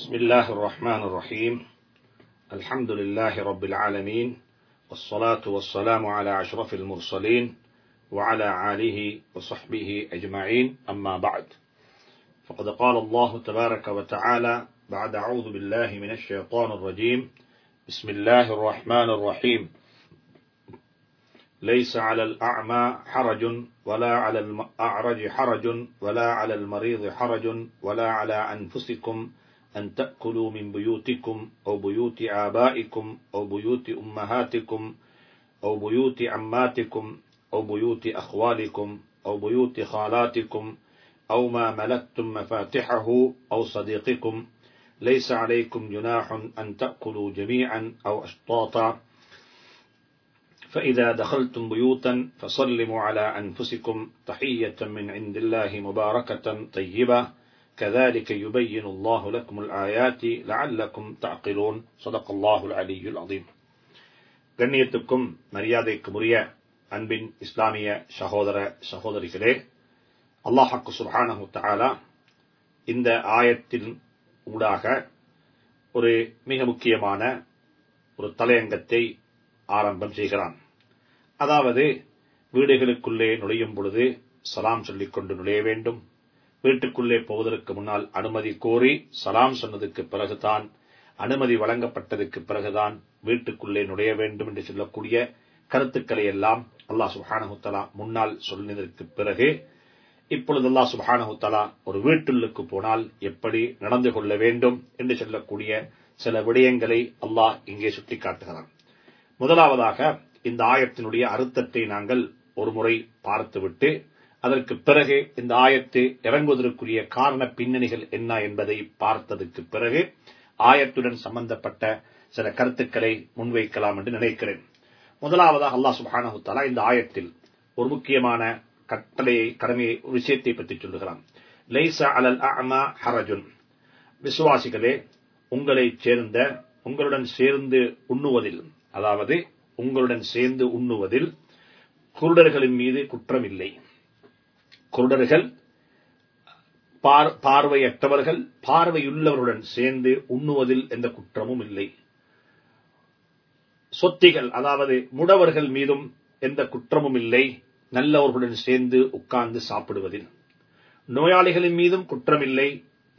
بسم الله الرحمن الرحيم. الحمد لله رب العالمين والصلاة والسلام على أشرف المرسلين وعلى آله وصحبه أجمعين. أما بعد فقد قال الله تبارك وتعالى بعد أعوذ بالله من الشيطان الرجيم بسم الله الرحمن الرحيم. ليس على الأعمى حرج ولا على الأعرج حرج ولا على المريض حرج ولا على أنفسكم أن تأكلوا من بيوتكم أو بيوت آبائكم أو بيوت أمهاتكم أو بيوت عماتكم أو بيوت أخوالكم أو بيوت خالاتكم أو ما ملكتم مفاتحه أو صديقكم. ليس عليكم جناح أن تأكلوا جميعا أو أشطاطا. فإذا دخلتم بيوتا فسلموا على أنفسكم تحية من عند الله مباركة طيبة. كذلك يبين الله لكم الآيات لعلكم تعقلون صدق الله العلي العظيم கண்ணியத்துக்கும் மரியாதைக்கும் உரிய அன்பின் இஸ்லாமிய சகோதர சகோதரிகளே அல்லாஹாக்கு சுபானஹு தஆலா இந்த ஆயத்தின் ஊடாக ஒரு மிக முக்கியமான ஒரு தலையங்கத்தை ஆரம்பம் செய்கிறான் அதாவது வீடுகளுக்குள்ளே நுழையும் பொழுது சலாம் சொல்லிக் கொண்டு நுழைய வேண்டும் வீட்டுக்குள்ளே போவதற்கு முன்னால் அனுமதி கோரி சலாம் சொன்னதுக்கு பிறகுதான் அனுமதி வழங்கப்பட்டதுக்கு பிறகுதான் வீட்டுக்குள்ளே நுழைய வேண்டும் என்று சொல்லக்கூடிய கருத்துக்களை எல்லாம் அல்லாஹ் சுஹானஹுத்தலா முன்னால் சொன்னதற்கு பிறகு இப்பொழுது அல்லாஹ் சுஹானஹுத்தலா ஒரு வீட்டுள்ளுக்கு போனால் எப்படி நடந்து கொள்ள வேண்டும் என்று சொல்லக்கூடிய சில விடயங்களை அல்லாஹ் இங்கே சுட்டிக்காட்டுகிறான் முதலாவதாக இந்த ஆயத்தினுடைய அர்த்தத்தை நாங்கள் ஒரு முறை பார்த்துவிட்டு அதற்கு பிறகு இந்த ஆயத்து இறங்குவதற்குரிய காரண பின்னணிகள் என்ன என்பதை பார்த்ததற்கு பிறகு ஆயத்துடன் சம்பந்தப்பட்ட சில கருத்துக்களை முன்வைக்கலாம் என்று நினைக்கிறேன். முதலாவதாக அல்லாஹ் சுபானஹுத்தாலா இந்த ஆயத்தில் ஒரு முக்கியமான கட்டளையை கடமையை விஷயத்தை பற்றி சொல்லுகிறான். லைசா அலல் அமா ஹரஜுன். விசுவாசிகளே உங்களை சேர்ந்த உங்களுடன் சேர்ந்து உண்ணுவதில் அதாவது உங்களுடன் சேர்ந்து உண்ணுவதில் குருடர்களின் மீது குற்றம் இல்லை குருடர்கள் பார்வையற்றவர்கள் பார்வையுள்ளவருடன் சேர்ந்து உண்ணுவதில் எந்த குற்றமும் இல்லை. சொத்திகள் அதாவது முடவர்கள் மீதும் எந்த குற்றமும் இல்லை. நல்லவர்களுடன் சேர்ந்து உட்கார்ந்து சாப்பிடுவதில். நோயாளிகளின் மீதும் குற்றமில்லை.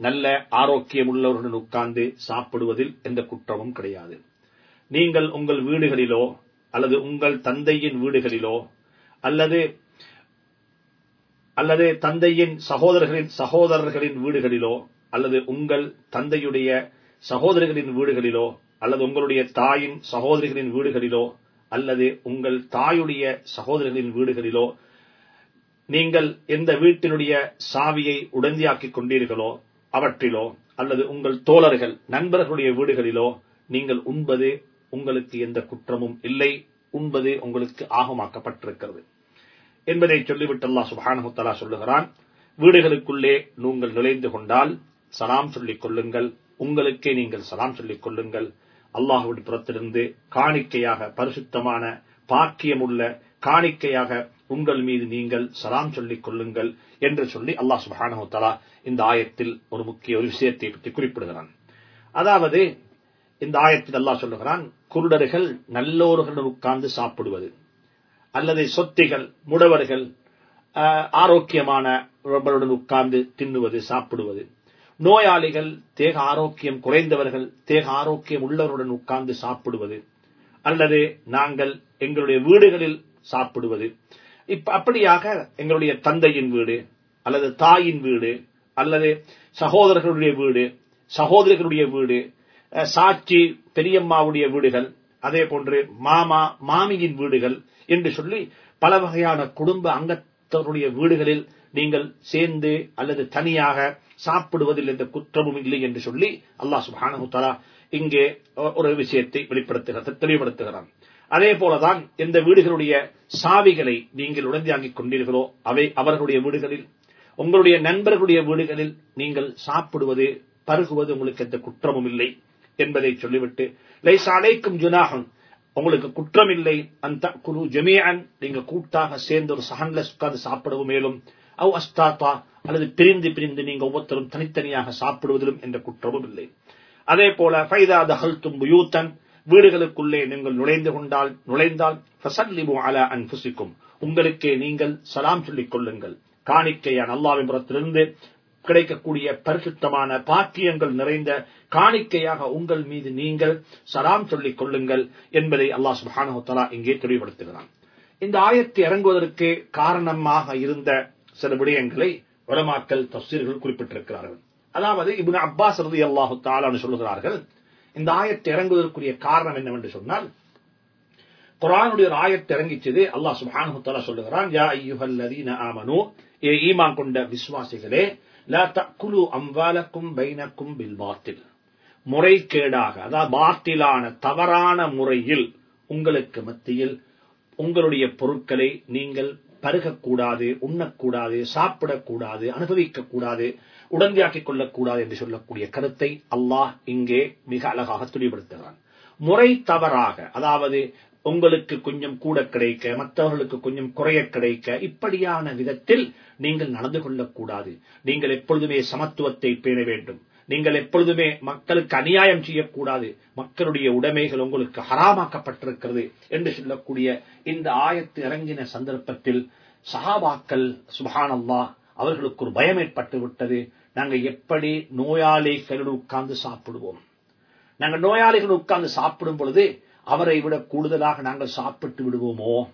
நல்ல ஆரோக்கியம் உள்ளவர்களுடன் உட்கார்ந்து சாப்பிடுவதில் எந்த குற்றமும் கிடையாது. நீங்கள் உங்கள் வீடுகளிலோ அல்லது உங்கள் தந்தையின் வீடுகளிலோ அல்லது அல்லது தந்தையின் சகோதரர்களின் சகோதரர்களின் வீடுகளிலோ அல்லது உங்கள் தந்தையுடைய சகோதரர்களின் வீடுகளிலோ அல்லது உங்களுடைய தாயின் சகோதரிகளின் வீடுகளிலோ அல்லது உங்கள் தாயுடைய சகோதரர்களின் வீடுகளிலோ நீங்கள் எந்த வீட்டினுடைய சாவியை உடந்தியாக்கிக் கொண்டீர்களோ அவற்றிலோ அல்லது உங்கள் தோழர்கள் நண்பர்களுடைய வீடுகளிலோ நீங்கள் உண்பது உங்களுக்கு எந்த குற்றமும் இல்லை உண்பது உங்களுக்கு ஆகமாக்கப்பட்டிருக்கிறது. என்பதை சொல்லிவிட்டு அல்லாஹ் சுபானமுத்தலா சொல்லுகிறான் வீடுகளுக்குள்ளே நீங்கள் நுழைந்து கொண்டால் சலாம் சொல்லிக் கொள்ளுங்கள் உங்களுக்கே நீங்கள் சலாம் சொல்லிக் கொள்ளுங்கள். அல்லாஹுவின் புறத்திலிருந்து காணிக்கையாக பரிசுத்தமான பாக்கியமுள்ள காணிக்கையாக உங்கள் மீது நீங்கள் சலாம் சொல்லிக் கொள்ளுங்கள் என்று சொல்லி அல்லாஹ் சுபானமுத்தலா இந்த ஆயத்தில் ஒரு முக்கிய ஒரு விஷயத்தை பற்றி குறிப்பிடுகிறான். அதாவது இந்த ஆயத்தில் அல்லாஹ் சொல்லுகிறான் குருடர்கள் நல்லோர்களுடன் உட்கார்ந்து சாப்பிடுவது. அல்லது சொத்திகள் முடவர்கள் ஆரோக்கியமான ஆரோக்கியமானவர்களுடன் உட்கார்ந்து தின்னுவது சாப்பிடுவது. நோயாளிகள் தேக ஆரோக்கியம் குறைந்தவர்கள் தேக ஆரோக்கியம் உள்ளவருடன் உட்கார்ந்து சாப்பிடுவது. அல்லது நாங்கள் எங்களுடைய வீடுகளில் சாப்பிடுவது. இப்ப அப்படியாக எங்களுடைய தந்தையின் வீடு அல்லது தாயின் வீடு அல்லது சகோதரர்களுடைய வீடு சகோதரிகளுடைய வீடு சாட்சி பெரியம்மாவுடைய வீடுகள் அதே போன்று மாமா மாமியின் வீடுகள் என்று சொல்லி பல வகையான குடும்ப அங்கத்தவருடைய வீடுகளில் நீங்கள் சேர்ந்து அல்லது தனியாக சாப்பிடுவதில் எந்த குற்றமும் இல்லை என்று சொல்லி அல்லாஹ் சுபானு தலா இங்கே ஒரு விஷயத்தை வெளிப்படுத்துகிறது தெளிவுபடுத்துகிறான். அதே போலதான் எந்த வீடுகளுடைய சாவிகளை நீங்கள் உடந்தியாங்கிக் கொண்டீர்களோ அவை அவர்களுடைய வீடுகளில் உங்களுடைய நண்பர்களுடைய வீடுகளில் நீங்கள் சாப்பிடுவது பருகுவது உங்களுக்கு எந்த குற்றமும் இல்லை. என்பதை சொல்லிவிட்டு லைசாலைக்கும் ஜுனாகன் உங்களுக்கு குற்றம் இல்லை அந்த குரு ஜமியான் நீங்க கூட்டாக சேர்ந்து ஒரு சஹன்ல உட்கார்ந்து சாப்பிடவும் மேலும். அவ் அஸ்தாத்தா அல்லது பிரிந்து பிரிந்து நீங்க ஒவ்வொருத்தரும் தனித்தனியாக சாப்பிடுவதிலும் என்ற குற்றமும் இல்லை. அதே போல ஃபைதா தஹல்தும் புயூத்தன். வீடுகளுக்குள்ளே நீங்கள் நுழைந்து கொண்டால் நுழைந்தால் ஃபசல்லிமு அலா அன்புசிக்கும் உங்களுக்கே நீங்கள் சலாம் சொல்லிக் கொள்ளுங்கள். காணிக்கையான். அல்லாவின் புறத்திலிருந்து கிடைக்கக்கூடிய பரிசுத்தமான பாக்கியங்கள் நிறைந்த காணிக்கையாக உங்கள் மீது நீங்கள் சலாம் சொல்லிக் கொள்ளுங்கள் என்பதை அல்லாஹ் சுப்ஹானஹு இங்கே தெளிவுபடுத்துகிறான். இந்த ஆயத்தை இறங்குவதற்கு காரணமாக இருந்த சில விடயங்களை உலமாக்கல் தப்சீர்கள் குறிப்பிட்டிருக்கிறார்கள். அதாவது இப்னு அப்பாஸ் ரதி அல்லாஹு தாலான்னு சொல்லுகிறார்கள் இந்த ஆயத்தை இறங்குவதற்குரிய காரணம் என்னவென்று சொன்னால் குரானுடைய ஒரு ஆயத்தை இறங்கிச்சது அல்லாஹ் சுப்ஹானஹு தஆலா சொல்லுகிறான் யா ஐயுஹல் லதீன ஆமனு ஏ ஈமான் கொண்ட விசுவாசிகளே லா தக்குலு அம்பாலக்கும் பைனக்கும் பில் பாத்தில் முறைகேடாக அதாவது பாத்திலான தவறான முறையில் உங்களுக்கு மத்தியில் உங்களுடைய பொருட்களை நீங்கள் பருகக்கூடாது உண்ணக்கூடாது சாப்பிடக்கூடாது அனுபவிக்கக்கூடாது உடந்தையாக்கிக் கொள்ளக்கூடாது என்று சொல்லக்கூடிய கருத்தை அல்லாஹ் இங்கே மிக அழகாக தெளிவுபடுத்துகிறான் முறை தவறாக அதாவது உங்களுக்கு கொஞ்சம் கூட கிடைக்க மற்றவர்களுக்கு கொஞ்சம் குறைய கிடைக்க இப்படியான விதத்தில் நீங்கள் நடந்து கொள்ளக்கூடாது. நீங்கள் எப்பொழுதுமே சமத்துவத்தை பேண வேண்டும். நீங்கள் எப்பொழுதுமே மக்களுக்கு அநியாயம் செய்யக்கூடாது. மக்களுடைய உடைமைகள் உங்களுக்கு ஹராமாக்கப்பட்டிருக்கிறது என்று சொல்லக்கூடிய இந்த ஆயத்து இறங்கின சந்தர்ப்பத்தில் சஹாபாக்கள் சுபஹானல்லா அவர்களுக்கு ஒரு பயம் ஏற்பட்டு விட்டது. நாங்க எப்படி நோயாளிகள் உட்கார்ந்து சாப்பிடுவோம்? நாங்க நோயாளிகள் உட்கார்ந்து சாப்பிடும் பொழுது அவரை விட கூடுதலாக நாங்கள் சாப்பிட்டு விடுவோமோ?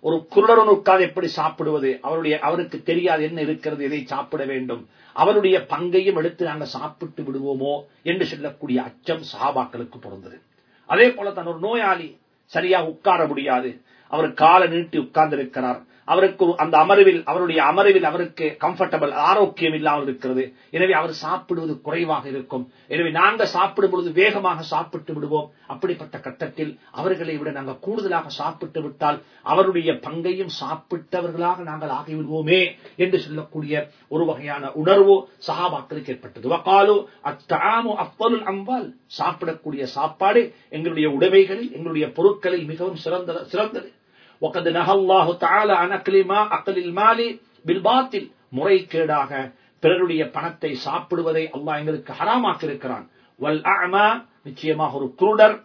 ஒரு குருடரன் உட்கார்ந்து எப்படி சாப்பிடுவது? அவருடைய அவருக்கு தெரியாது என்ன இருக்கிறது எதை சாப்பிட வேண்டும். அவருடைய பங்கையும் எடுத்து நாங்கள் சாப்பிட்டு விடுவோமோ? என்று சொல்லக்கூடிய அச்சம் சஹாபாக்களுக்கு பிறந்தது. அதே போல தான் ஒரு நோயாளி சரியா உட்கார முடியாது. அவர் காலை நீட்டி உட்கார்ந்து இருக்கிறார் அவருக்கு அந்த அமர்வில் அவருடைய அமர்வில் அவருக்கு கம்ஃபர்டபிள் ஆரோக்கியம் இல்லாமல் இருக்கிறது. எனவே அவர் சாப்பிடுவது குறைவாக இருக்கும். எனவே நாங்கள் சாப்பிடும் பொழுது வேகமாக சாப்பிட்டு விடுவோம். அப்படிப்பட்ட கட்டத்தில் அவர்களை விட நாங்கள் கூடுதலாக சாப்பிட்டு விட்டால் அவருடைய பங்கையும் சாப்பிட்டவர்களாக நாங்கள் ஆகிவிடுவோமே என்று சொல்லக்கூடிய ஒரு வகையான உணர்வு சகாபாக்களுக்கு ஏற்பட்டது. வக்காலோ அத்தாமோ அப்பொருள் அம்பால் சாப்பிடக்கூடிய சாப்பாடு எங்களுடைய உடைமைகளில் எங்களுடைய பொருட்களில் மிகவும் சிறந்தது சிறந்தது وقد نهى الله تعالى عن أكل ما أكل المال بالباطل முறைகேடாக பிறருடைய பணத்தை சாப்பிடுவதை அல்லாஹ் எங்களுக்கு ஹராமாக்கி இருக்கிறான் வல் அமா நிச்சயமாக ஒரு குருடர்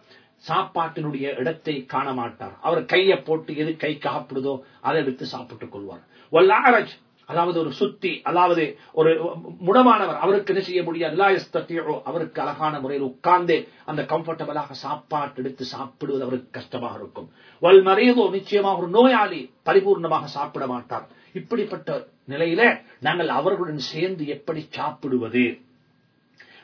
சாப்பாட்டினுடைய இடத்தை காண மாட்டார் அவர் கையை போட்டு எது கை காப்பிடுதோ அதை எடுத்து சாப்பிட்டுக் கொள்வார் வல் ஆரஜ் அதாவது ஒரு சுத்தி அதாவது ஒரு முடமானவர் அவருக்கு என்ன செய்ய முடியாது? அவருக்கு அழகான முறையில் உட்கார்ந்து அந்த கம்ஃபர்டபுளாக சாப்பாட்டு எடுத்து சாப்பிடுவது அவருக்கு கஷ்டமாக இருக்கும். வல் மறையதோ நிச்சயமாக ஒரு நோயாளி பரிபூர்ணமாக சாப்பிட மாட்டார். இப்படிப்பட்ட நிலையில நாங்கள் அவர்களுடன் சேர்ந்து எப்படி சாப்பிடுவது?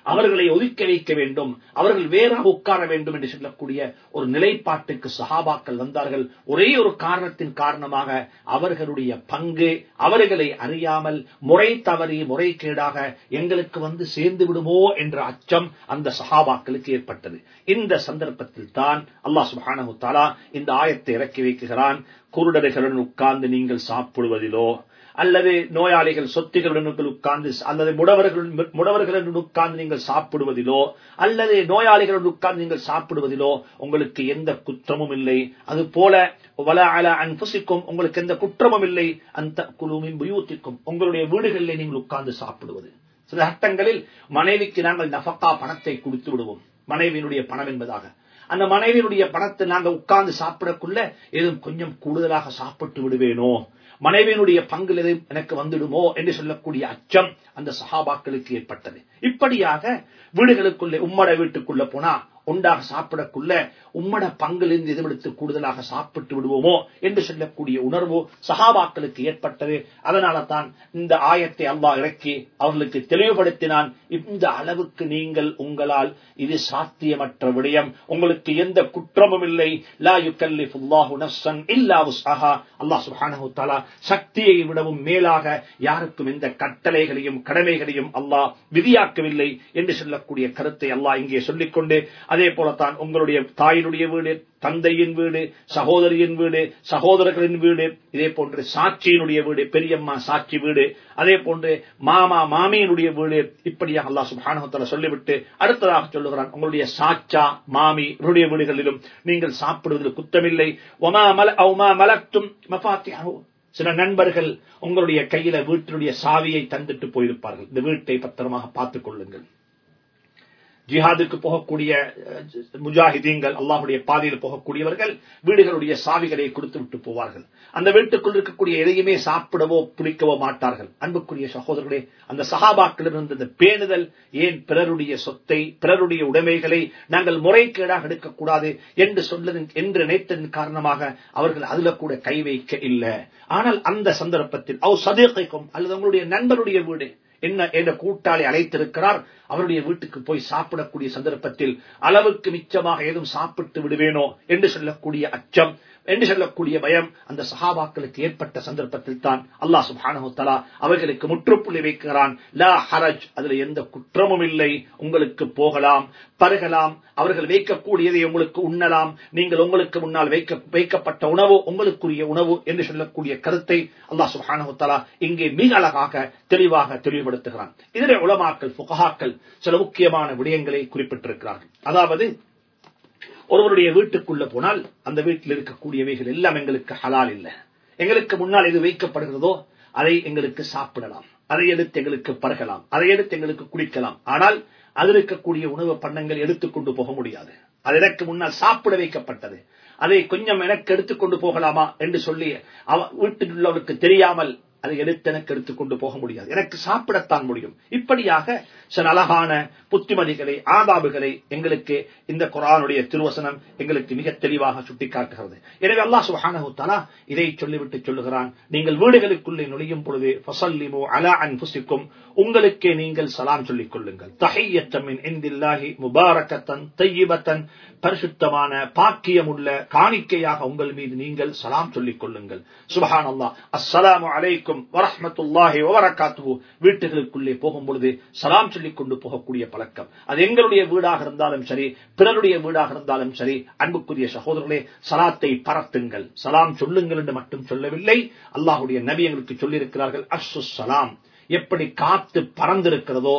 அவர்களை ஒதுக்க வைக்க வேண்டும். அவர்கள் வேறாக உட்கார வேண்டும் என்று சொல்லக்கூடிய ஒரு நிலைப்பாட்டுக்கு சஹாபாக்கள் வந்தார்கள். ஒரே ஒரு காரணத்தின் காரணமாக அவர்களுடைய பங்கு அவர்களை அறியாமல் முறை தவறி முறைகேடாக எங்களுக்கு வந்து சேர்ந்து விடுமோ என்ற அச்சம் அந்த சஹாபாக்களுக்கு ஏற்பட்டது. இந்த சந்தர்ப்பத்தில் தான் அல்லாஹ் சுபானு தாலா இந்த ஆயத்தை இறக்கி வைக்குகிறான் குருடர்களுடன் உட்கார்ந்து நீங்கள் சாப்பிடுவதிலோ அல்லது நோயாளிகள் சொத்துகளுடன் உட்கார்ந்து அல்லது முடவர்களுடன் முடவர்களுடன் உட்கார்ந்து நீங்கள் சாப்பிடுவதிலோ அல்லது நோயாளிகளுடன் உட்கார்ந்து நீங்கள் சாப்பிடுவதிலோ உங்களுக்கு எந்த குற்றமும் இல்லை. அது போல வல அல அன்புசிக்கும் உங்களுக்கு எந்த குற்றமும் இல்லை. அந்த குழுவின் புயூத்திக்கும் உங்களுடைய வீடுகளிலே நீங்கள் உட்கார்ந்து சாப்பிடுவது. சில சட்டங்களில் மனைவிக்கு நாங்கள் நஃபக்கா பணத்தை கொடுத்து விடுவோம். மனைவியினுடைய பணம் என்பதாக. அந்த மனைவியினுடைய பணத்தை நாங்கள் உட்கார்ந்து சாப்பிடக்குள்ள எதுவும் கொஞ்சம் கூடுதலாக சாப்பிட்டு விடுவேனோ? மனைவியினுடைய பங்கு எனக்கு வந்துடுமோ என்று சொல்லக்கூடிய அச்சம் அந்த சஹாபாக்களுக்கு ஏற்பட்டது. இப்படியாக வீடுகளுக்குள்ளே உம்மட வீட்டுக்குள்ள போனா உண்டாக சாப்பிடக்குள்ள உம்மட பங்கிலிருந்து எதுவெடுத்து கூடுதலாக சாப்பிட்டு விடுவோமோ என்று சொல்லக்கூடிய உணர்வு சஹாபாக்களுக்கு ஏற்பட்டது. அதனால தான் இந்த ஆயத்தை அல்லாஹ் இறக்கி அவர்களுக்கு தெளிவுபடுத்தினான். இந்த அளவுக்கு நீங்கள் உங்களால் இது சாத்தியமற்ற விடயம். உங்களுக்கு எந்த குற்றமும் இல்லை. லா யுக்கல்லிஃபுல்லாஹு நஃப்ஸன் இல்லா அல்லாஹ் சுப்ஹானஹு தஆலா சக்தியை விடவும் மேலாக யாருக்கும் எந்த கட்டளைகளையும் கடமைகளையும் அல்லாஹ் விதியாக்கவில்லை என்று சொல்லக்கூடிய கருத்தை அல்லாஹ் இங்கே சொல்லிக்கொண்டு அதே போலத்தான் உங்களுடைய தாயினுடைய வீடு தந்தையின் வீடு சகோதரியின் வீடு சகோதரர்களின் வீடு இதே போன்று சாட்சியினுடைய வீடு பெரியம்மா சாட்சி வீடு அதே போன்று மாமா மாமியினுடைய வீடு இப்படியாக அல்லா சுபானகத்தில் சொல்லிவிட்டு அடுத்ததாக சொல்லுகிறான் உங்களுடைய சாச்சா மாமி இவருடைய வீடுகளிலும் நீங்கள் சாப்பிடுவதில் குத்தமில்லை. ஒமா மல ஒமா மலத்தும் சில நண்பர்கள் உங்களுடைய கையில வீட்டினுடைய சாவியை தந்துட்டு போயிருப்பார்கள். இந்த வீட்டை பத்திரமாக பார்த்துக் கொள்ளுங்கள். ஜிஹாதுக்கு போகக்கூடிய முஜாஹிதீன்கள் அல்லாஹுடைய பாதையில் போகக்கூடியவர்கள் வீடுகளுடைய சாவிகளை கொடுத்து விட்டு போவார்கள். அந்த வீட்டுக்குள் இருக்கக்கூடிய எதையுமே சாப்பிடவோ பிடிக்கவோ மாட்டார்கள். அன்புக்குரிய சகோதரர்களே அந்த சஹாபாக்கள் இந்த பேணுதல் ஏன் பிறருடைய சொத்தை பிறருடைய உடைமைகளை நாங்கள் முறைகேடாக எடுக்கக்கூடாது என்று சொல்லது என்று நினைத்ததன் காரணமாக அவர்கள் அதுல கூட கை வைக்க இல்லை. ஆனால் அந்த சந்தர்ப்பத்தில் அவ் சதீகைக்கும் அல்லது உங்களுடைய நண்பருடைய வீடு என்ன என்ற கூட்டாளி அழைத்திருக்கிறார். அவருடைய வீட்டுக்கு போய் சாப்பிடக்கூடிய சந்தர்ப்பத்தில் அளவுக்கு மிச்சமாக ஏதும் சாப்பிட்டு விடுவேனோ என்று சொல்லக்கூடிய அச்சம். என்று சொல்லக்கூடிய பயம் அந்த சஹாபாக்களுக்கு ஏற்பட்ட சந்தர்ப்பத்தில் தான் அல்லாஹ் சுப்ஹானஹு அவர்களுக்கு முற்றுப்புள்ளி வைக்கிறான். லா ஹரஜ் அதுல எந்த குற்றமும் இல்லை. உங்களுக்கு போகலாம் பருகலாம் அவர்கள் வைக்கக்கூடியதை உங்களுக்கு உண்ணலாம். நீங்கள் உங்களுக்கு முன்னால் வைக்க வைக்கப்பட்ட உணவு உங்களுக்குரிய உணவு என்று சொல்லக்கூடிய கருத்தை அல்லாஹ் சுப்ஹானஹு இங்கே மிக அழகாக தெளிவாக தெளிவுபடுத்துகிறான். இதர உலமாக்கள் புகஹாக்கள் சில முக்கியமான விடயங்களை குறிப்பிட்டிருக்கிறார்கள். அதாவது ஒருவருடைய வீட்டுக்குள்ள போனால் அந்த வீட்டில் இருக்கக்கூடியவைகள் எல்லாம் எங்களுக்கு ஹலால் இல்லை. எங்களுக்கு முன்னால் எது வைக்கப்படுகிறதோ அதை எங்களுக்கு சாப்பிடலாம். அதை எடுத்து எங்களுக்கு பருகலாம். அதை எடுத்து எங்களுக்கு குடிக்கலாம். ஆனால் அதில் இருக்கக்கூடிய உணவு பண்ணங்கள் எடுத்துக்கொண்டு போக முடியாது. அது எனக்கு முன்னால் சாப்பிட வைக்கப்பட்டது. அதை கொஞ்சம் எனக்கு எடுத்துக்கொண்டு போகலாமா என்று சொல்லி அவ வீட்டில் உள்ளவருக்கு தெரியாமல் அதை எடுத்து எனக்கு எடுத்துக்கொண்டு போக முடியாது. எனக்கு சாப்பிடத்தான் முடியும். இப்படியாக சில அழகான புத்திமதிகளை ஆதாபுகளை எங்களுக்கு இந்த குரானுடைய திருவசனம் எங்களுக்கு மிக தெளிவாக சுட்டிக்காட்டுகிறது. எனவே அல்லா சுப்ஹானஹு இதை சொல்லிவிட்டு சொல்லுகிறான். நீங்கள் வீடுகளுக்குள்ளே நுழையும் பொழுது ஃபஸல்லிமு அலா அன் புசிக்கும் உங்களுக்கே நீங்கள் சலாம் சொல்லிக் கொள்ளுங்கள். தஹிய்யத்தம் இந்தில்லாஹி முபாரக்கத்தன் தய்யிபத்தன் பரிசுத்தமான பாக்கியமுள்ள காணிக்கையாக உங்கள் மீது நீங்கள் சலாம் சொல்லிக் கொள்ளுங்கள். சுபஹான் அல்லா அஸ்ஸலாமு அலைக்கும் வரஹ்மத்துல்லாஹி வபரகாத்துஹு. வீட்டுகளுக்குள்ளே போகும் பொழுது சலாம் சொல்லிக் கொண்டு போகக்கூடிய பழக்கம். அது எங்களுடைய வீடாக இருந்தாலும் சரி பிறருடைய வீடாக இருந்தாலும் சரி அன்புக்குரிய சகோதரர்களே சலாத்தை பரத்துங்கள். சலாம் சொல்லுங்கள் என்று மட்டும் சொல்லவில்லை. அல்லாஹுடைய நபி எங்களுக்கு சொல்லியிருக்கிறார்கள் அஸ்ஸு சலாம். எப்படி காத்து பறந்திருக்கிறதோ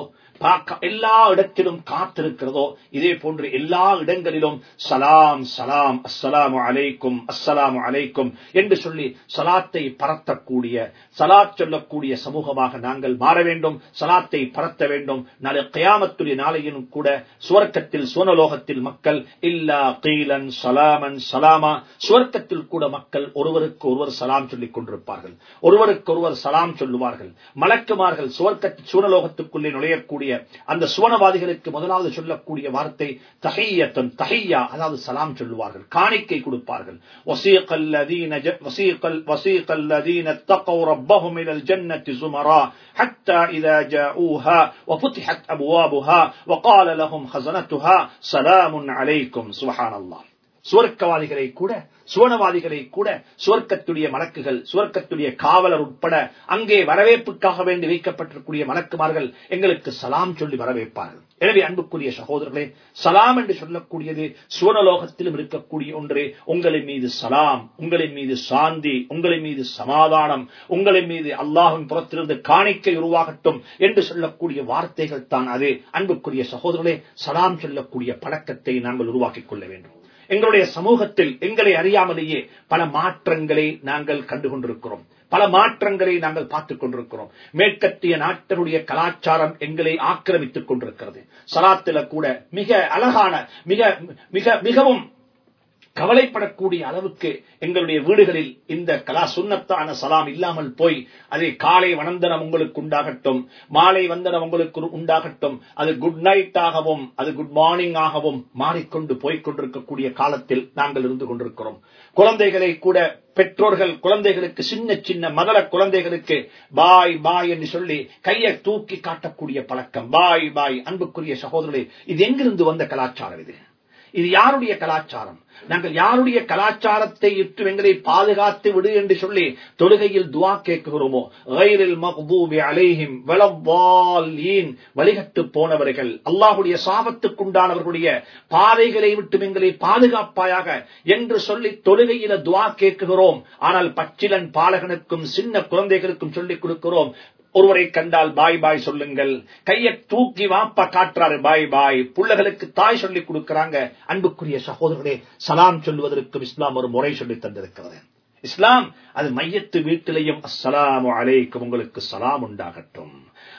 எல்லா இடத்திலும் காத்திருக்கிறதோ இதே போன்று எல்லா இடங்களிலும் சலாம் சலாம் அஸ்ஸலாமு அலைக்கும் அஸ்ஸலாமு அலைக்கும் என்று சொல்லி சலாத்தை பரத்தக்கூடிய சலாத் சொல்லக்கூடிய சமூகமாக நாங்கள் மாற வேண்டும் சலாத்தை பரத்த வேண்டும். நாளை கயாமத்துடைய நாளையிலும் கூட சுவர்க்கத்தில் சுவனலோகத்தில் மக்கள் இல்லா கீலன் சலாமன் சலாமா சுவர்க்கத்தில் கூட மக்கள் ஒருவருக்கு ஒருவர் சலாம் சொல்லிக் கொண்டிருப்பார்கள். ஒருவருக்கு ஒருவர் சலாம் சொல்லுவார்கள். மலக்குமார்கள் சுவர்க்க சூனலோகத்துக்குள்ளே நுழையக்கூடிய அந்த சுவனவாதிகளுக்கு முதலாவது சொல்லக்கூடிய வார்த்தை தஹியத்தன் தஹியா அதாவது சலாம் சொல்லுவார்கள் காணிக்கை கொடுப்பார்கள் وسيق الذين ج- وسيق ال- وسيق الذين اتقوا ربهم الى الجنه زمرا حتى اذا جاءوها وفتحت ابوابها وقال لهم خزنتها سلام عليكم سبحان الله சுவர்க்கவாதிகளை கூட சுவனவாதிகளை கூட சுவர்க்கத்துடைய மலக்குகள் சுவர்க்கத்துடைய காவலர் உட்பட அங்கே வரவேற்புக்காக வேண்டி வைக்கப்பட்டிருக்கூடிய மலக்குமார்கள் எங்களுக்கு சலாம் சொல்லி வரவேற்பார்கள். எனவே அன்புக்குரிய சகோதரர்களே சலாம் என்று சொல்லக்கூடியது சுவனலோகத்திலும் இருக்கக்கூடிய ஒன்று. உங்களின் மீது சலாம் உங்களின் மீது சாந்தி உங்களின் மீது சமாதானம் உங்களின் மீது அல்லாஹின் புறத்திலிருந்து காணிக்கை உருவாகட்டும் என்று சொல்லக்கூடிய வார்த்தைகள் தான் அது. அன்புக்குரிய சகோதரர்களே சலாம் சொல்லக்கூடிய பழக்கத்தை நாங்கள் உருவாக்கிக் கொள்ள வேண்டும். எங்களுடைய சமூகத்தில் எங்களை அறியாமலேயே பல மாற்றங்களை நாங்கள் கண்டு கொண்டிருக்கிறோம் பல மாற்றங்களை நாங்கள் பார்த்துக் கொண்டிருக்கிறோம். மேற்கத்திய நாட்டினுடைய கலாச்சாரம் எங்களை ஆக்கிரமித்துக் கொண்டிருக்கிறது. சலாத்தில கூட மிக அழகான மிக மிக மிகவும் கவலைப்படக்கூடிய அளவுக்கு எங்களுடைய வீடுகளில் இந்த கலா சுண்ணத்தான சலாம் இல்லாமல் போய் அதை காலை வணந்தனம் உங்களுக்கு உண்டாகட்டும் மாலை வந்தனம் உங்களுக்கு உண்டாகட்டும் அது குட் நைட் ஆகவும் அது குட் மார்னிங் ஆகவும் மாறிக்கொண்டு போய்க் கொண்டிருக்கக்கூடிய காலத்தில் நாங்கள் இருந்து கொண்டிருக்கிறோம். குழந்தைகளை கூட பெற்றோர்கள் குழந்தைகளுக்கு சின்ன சின்ன மகள குழந்தைகளுக்கு பாய் பாய் என்று சொல்லி கையை தூக்கி காட்டக்கூடிய பழக்கம். பாய் பாய் அன்புக்குரிய சகோதரர்களே இது எங்கிருந்து வந்த கலாச்சாரம் இது? இது யாருடைய கலாச்சாரம்? நாங்கள் யாருடைய கலாச்சாரத்தை இட்டு எங்களை பாதுகாத்து விடு என்று சொல்லி தொழுகையில் துவா கேட்கிறோமோ? கைரில் மக்தூபி அலைஹிம் வழிகட்டு போனவர்கள் அல்லாஹுடைய சாபத்துக்குண்டானவர்களுடைய பாதைகளை விட்டு எங்களை பாதுகாப்பாயாக என்று சொல்லி தொழுகையில துவா கேட்கிறோம். ஆனால் பச்சிலன் பாலகனுக்கும் சின்ன குழந்தைகளுக்கும் சொல்லிக் கொடுக்கிறோம். ஒருவரை கண்டால் பாய் பாய் சொல்லுங்கள். கையை தூக்கி வாப்பா காட்டுறாரு பாய் பாய். புள்ளகளுக்கு தாய் சொல்லி கொடுக்கிறாங்க. அன்புக்குரிய சகோதரர்களே சலாம் சொல்லுவதற்கும் இஸ்லாம் ஒரு முறை சொல்லி தந்திருக்கிறது. இஸ்லாம் அது மையத்து வீட்டிலையும் அஸ்லாம் அலைக்கும். உங்களுக்கு சலாம் உண்டாகட்டும்.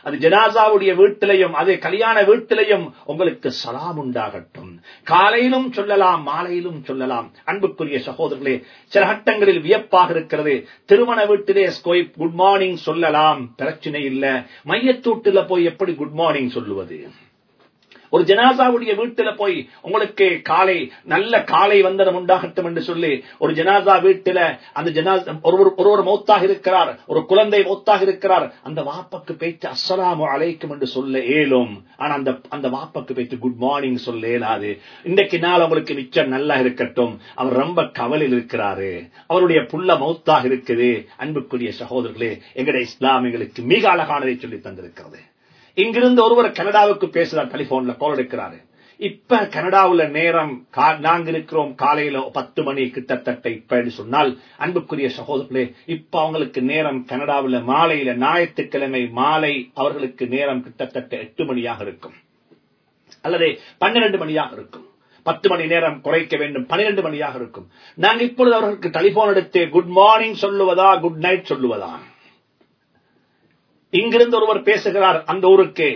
அது ஜனாசாவுடைய வீட்டிலையும் அது கல்யாண வீட்டிலையும் உங்களுக்கு சலாம் உண்டாகட்டும். காலையிலும் சொல்லலாம் மாலையிலும் சொல்லலாம். அன்புக்குரிய சகோதரர்களே சில கட்டங்களில் வியப்பாக இருக்கிறது. திருமண வீட்டிலே குட் மார்னிங் சொல்லலாம். பிரச்சனை இல்ல. மையத்தூட்டுல போய் எப்படி குட் மார்னிங் சொல்லுவது? ஒரு ஜனாசாவுடைய வீட்டுல போய் உங்களுக்கு காலை நல்ல காலை வந்தனம் உண்டாகட்டும் என்று சொல்லி ஒரு ஜனாசா வீட்டுல அந்த ஜனாசா ஒருவர் மௌத்தாக இருக்கிறார் ஒரு குழந்தை மௌத்தாக இருக்கிறார் அந்த வாப்பக்கு பேச்சு அஸ்லாம் அழைக்கும் என்று சொல்ல ஏலும். ஆனா அந்த அந்த வாப்பக்கு பேச்சு குட் மார்னிங் சொல்ல இயலாது இன்றைக்கு நாள் அவருக்கு மிச்சம் நல்லா இருக்கட்டும். அவர் ரொம்ப கவலையில் இருக்கிறாரு. அவருடைய புள்ள மௌத்தாக இருக்குது. அன்புக்குரிய சகோதரர்களே எங்களுடைய இஸ்லாம் எங்களுக்கு மிக அழகானதை சொல்லி தந்திருக்கிறது. இங்கிருந்து ஒருவர் கனடாவுக்கு பேசுறார் டெலிபோன்ல கால் எடுக்கிறாரு. இப்ப கனடாவுல நேரம் நாங்க இருக்கிறோம் காலையில பத்து மணி கிட்டத்தட்ட இப்ப சொன்னால் அன்புக்குரிய சகோதரர்களே இப்ப அவங்களுக்கு நேரம் கனடாவுல மாலையில ஞாயிற்றுக்கிழமை மாலை அவர்களுக்கு நேரம் கிட்டத்தட்ட எட்டு மணியாக இருக்கும். அல்லது பன்னிரண்டு மணியாக இருக்கும். பத்து மணி நேரம் குறைக்க வேண்டும் பனிரெண்டு மணியாக இருக்கும். நாங்க இப்பொழுது அவர்களுக்கு டெலிபோன் எடுத்து குட் மார்னிங் சொல்லுவதா குட் நைட் சொல்லுவதா? இங்கிருந்து ஒருவர் பேசுகிறார் அந்த ஊருக்கு.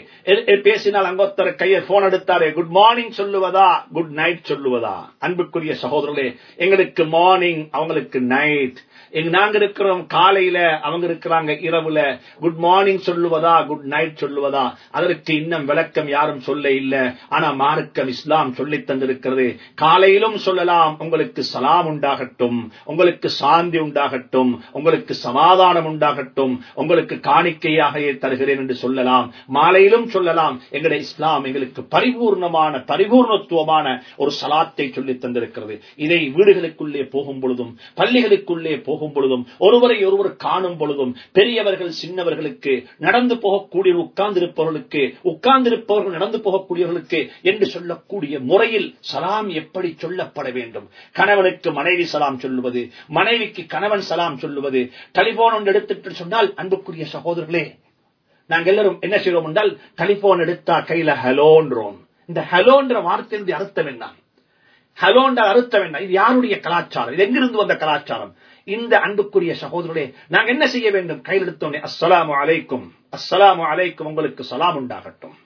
பேசினால் அங்க ஒருத்தர் கையை போன் எடுத்தாரு குட் மார்னிங் சொல்லுவதா? குட் நைட் சொல்லுவதா? அன்புக்குரிய சகோதரர்களே எங்களுக்கு மார்னிங் அவங்களுக்கு நைட் நாங்க இருக்கிறோம் காலையில அவங்க இருக்கிறாங்க இரவுல. குட் மார்னிங் சொல்லுவதா குட் நைட் சொல்லுவதா. அதற்கு இன்னும் விளக்கம் யாரும் சொல்ல இல்ல. ஆனா மார்க்கம் இஸ்லாம் சொல்லி தந்திருக்கிறது. காலையிலும் சொல்லலாம் உங்களுக்கு சலாம் உண்டாகட்டும் உங்களுக்கு சாந்தி உண்டாகட்டும் உங்களுக்கு சமாதானம் உண்டாகட்டும் உங்களுக்கு காணிக்கையாகவே தருகிறேன் என்று சொல்லலாம். மாலையிலும் சொல்லலாம் எங்களுடைய இஸ்லாம் எங்களுக்கு பரிபூர்ணமான பரிபூர்ணத்துவமான ஒரு சலாத்தை சொல்லி தந்திருக்கிறது. இதை வீடுகளுக்குள்ளே போகும் பொழுதும் பள்ளிகளுக்குள்ளே போகும் போகும் பொழுதும் ஒருவரை ஒருவர் காணும் பொழுதும் பெரியவர்கள் சின்னவர்களுக்கு நடந்து போகக்கூடிய உட்கார்ந்திருப்பவர்களுக்கு உட்கார்ந்திருப்பவர்கள் நடந்து போகக்கூடியவர்களுக்கு என்று சொல்லக்கூடிய முறையில் சலாம் எப்படி சொல்லப்பட வேண்டும்? கணவனுக்கு மனைவி சலாம் சொல்லுவது மனைவிக்கு கணவன் சலாம் சொல்லுவது டெலிபோன் ஒன்று எடுத்துட்டு சொன்னால் அன்புக்குரிய சகோதரர்களே நாங்கள் எல்லாரும் என்ன செய்வோம் என்றால் டெலிபோன் எடுத்தா கையில ஹலோன்றோம். இந்த ஹலோன்ற வார்த்தையினுடைய அர்த்தம் என்ன? ஹலோன்ற அர்த்தம் என்ன? இது யாருடைய கலாச்சாரம்? இது எங்கிருந்து வந்த கலாச்சாரம்? இந்த அன்புக்குரிய சகோதரர்களே நாங்க என்ன செய்ய வேண்டும்? கையில் எடுத்தோன்னே அஸ்ஸலாமு அலைக்கும். அஸ்ஸலாமு அலைக்கும் உங்களுக்கு சலாம் உண்டாகட்டும்.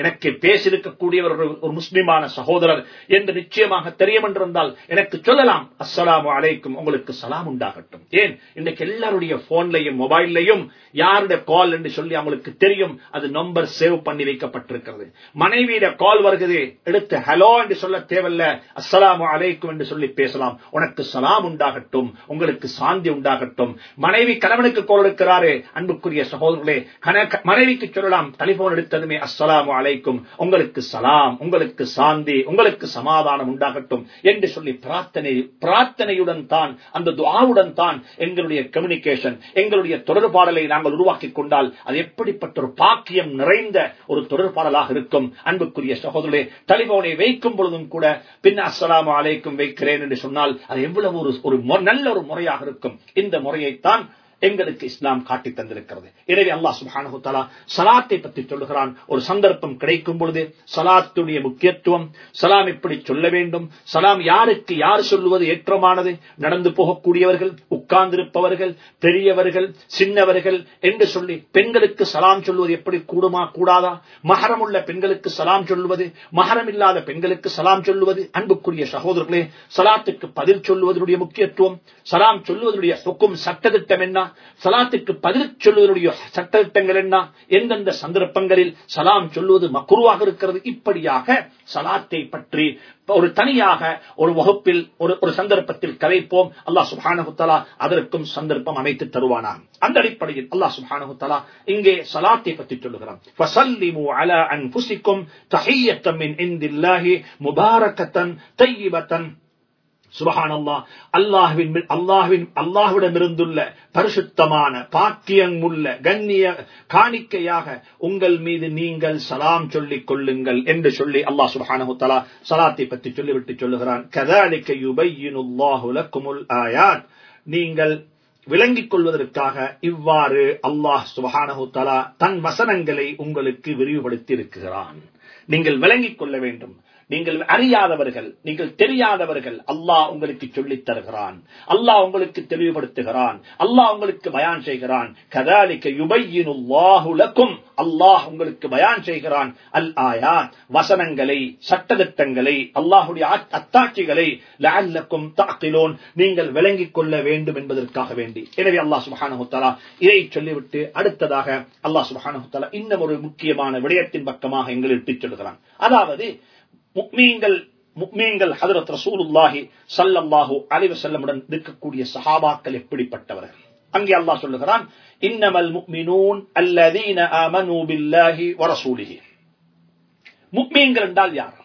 எனக்கு பேசியிருக்கக்கூடியவர் ஒரு முஸ்லிமான சகோதரர் என்று நிச்சயமாக தெரியும் என்றிருந்தால் எனக்கு சொல்லலாம் அஸ்லாம் அலைக்கும் உங்களுக்கு சலாம் உண்டாகட்டும். ஏன்? இன்னைக்கு எல்லாருடைய போன்லையும் மொபைல்லையும் யாருடைய கால் என்று சொல்லி அவங்களுக்கு தெரியும் அது நம்பர் சேவ் பண்ணி வைக்கப்பட்டிருக்கிறது. மனைவியிட கால் வருகிறது எடுத்து ஹலோ என்று சொல்ல தேவையில்ல அஸ்லாம் அலைக்கும் என்று சொல்லி பேசலாம். உனக்கு சலாம் உண்டாகட்டும் உங்களுக்கு சாந்தி உண்டாகட்டும். மனைவி கணவனுக்கு கோல் எடுக்கிறாரு அன்புக்குரிய சகோதரர்களே மனைவிக்கு சொல்லலாம் டெலிபோன் எடுத்ததுமே அஸ்லாம் அலை அலைக்கும் உங்களுக்கு சலாம் உங்களுக்கு சாந்தி உங்களுக்கு சமாதானம் உண்டாகட்டும் என்று சொல்லி பிரார்த்தனை பிரார்த்தனையுடன் தான் அந்த துவாவுடன் தான் எங்களுடைய கம்யூனிகேஷன் எங்களுடைய தொடர்பாடலை நாங்கள் உருவாக்கிக் கொண்டால் அது எப்படிப்பட்ட ஒரு பாக்கியம் நிறைந்த ஒரு தொடர்பாடலாக இருக்கும். அன்புக்குரிய சகோதரே டெலிபோனை வைக்கும் பொழுதும் கூட பின் அஸ்லாம் அலைக்கும் வைக்கிறேன் என்று சொன்னால் அது எவ்வளவு ஒரு ஒரு நல்ல ஒரு முறையாக இருக்கும். இந்த முறையைத்தான் எங்களுக்கு இஸ்லாம் காட்டி தந்திருக்கிறது. எனவே அல்லாஹ் சுபானு தலா சலாத்தை பற்றி சொல்லுகிறான். ஒரு சந்தர்ப்பம் கிடைக்கும் பொழுது சலாத்துடைய முக்கியத்துவம் சலாம் எப்படி சொல்ல வேண்டும் சலாம் யாருக்கு யார் சொல்லுவது ஏற்றமானது நடந்து போகக்கூடியவர்கள் உட்கார்ந்திருப்பவர்கள் பெரியவர்கள் சின்னவர்கள் என்று சொல்லி பெண்களுக்கு சலாம் சொல்லுவது எப்படி கூடுமா கூடாதா? மகரம் உள்ள பெண்களுக்கு சலாம் சொல்லுவது மகரம் இல்லாத பெண்களுக்கு சலாம் சொல்லுவது அன்புக்குரிய சகோதரர்களே சலாத்துக்கு பதில் சொல்லுவதனுடைய முக்கியத்துவம் சலாம் சொல்லுவதனுடைய சொக்கும் சட்டத்திட்டம் என்ன? சலாத்துக்கு பதில் சொல்லுவதனுடைய சட்டத்திட்டங்கள் என்ன? எந்தெந்த சந்தர்ப்பங்களில் சலாம் சொல்லுவது மக்குருவாக இருக்கிறது? இப்படியாக சலாத்தை பற்றி ஒரு தனியாக ஒரு வகுப்பில் ஒரு ஒரு சந்தர்ப்பத்தில் கலைப்போம் அல்லாஹ் சுபானகுத்தலா அதற்கும் சந்தர்ப்பம் அமைத்து தருவானா அந்த அடிப்படையில் அல்லாஹ் சுபானகுத்தலா இங்கே சலாத்தை பற்றி சொல்லுகிறான். ஃபசல்லிமு இந்தில்லாஹி முபாரக்கத்தன் தையிபத்தன் சுபஹான் அல்லா அல்லாஹுவின் அல்லாஹுவின் அல்லாஹுவிடமிருந்துள்ள பரிசுத்தமான பாக்கியங்குள்ள கண்ணிய காணிக்கையாக உங்கள் மீது நீங்கள் சலாம் சொல்லிக் கொள்ளுங்கள் என்று சொல்லி அல்லாஹ் சுபஹானஹு தலா சலாத்தை பற்றி சொல்லிவிட்டு சொல்லுகிறான். கதாலிக்க யுபையினுல்லாஹு ஆயாத். நீங்கள் விளங்கிக் கொள்வதற்காக இவ்வாறு அல்லாஹ் சுபஹானஹு தலா தன் வசனங்களை உங்களுக்கு விரிவுபடுத்தி இருக்கிறான் நீங்கள் விளங்கிக் கொள்ள வேண்டும். நீங்கள் அறியாதவர்கள் நீங்கள் தெரியாதவர்கள் அல்லாஹ் உங்களுக்கு சொல்லித் தருகிறான். அல்லாஹ் உங்களுக்கு தெளிவுபடுத்துகிறான். அல்லாஹ் உங்களுக்கு பயான் செய்கிறான். கதாலிக்க யுபையினுல்லாஹு அல்லாஹ் உங்களுக்கு பயான் செய்கிறான். அல் ஆயா வசனங்களை சட்டத்திட்டங்களை அல்லாஹுடைய அத்தாட்சிகளை லஅல்லக்கும் தாக்கிலோன் நீங்கள் விளங்கிக் கொள்ள வேண்டும் என்பதற்காக வேண்டி. எனவே அல்லாஹ் சுப்ஹானஹு இதை சொல்லிவிட்டு அடுத்ததாக அல்லாஹ் சுப்ஹானஹு இன்னும் ஒரு முக்கியமான விடயத்தின் பக்கமாக எங்களை இட்டுச் சொல்கிறான். அதாவது முக்மீன்கள் முக்மீன்கள் ஹதரத் ரசூலுல்லாஹி ஸல்லல்லாஹு அலைஹி இருக்கக்கூடிய சஹாபாக்கள் எப்படிப்பட்டவர்கள்? அங்கே அல்லாஹ் சொல்லுகிறான் இன்னமல் முக்மினூன் அல்லதீன ஆமனூ பில்லாஹி வரசூலிஹி முக்மீன்கள் என்றால் யார்?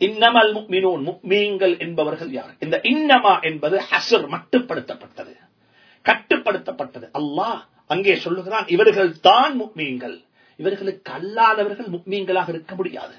இன்னமல் முக்மினூன். முக்மீன்கள் என்பவர்கள் யார்? இந்த இன்னமா என்பது ஹசர் மட்டுப்படுத்தப்பட்டது. கட்டுப்படுத்தப்பட்டது. அல்லாஹ் அங்கே சொல்லுகிறான் இவர்கள் தான் முக்மீன்கள். இவர்களுக்கு அல்லாதவர்கள் முக்மீன்களாக இருக்க முடியாது.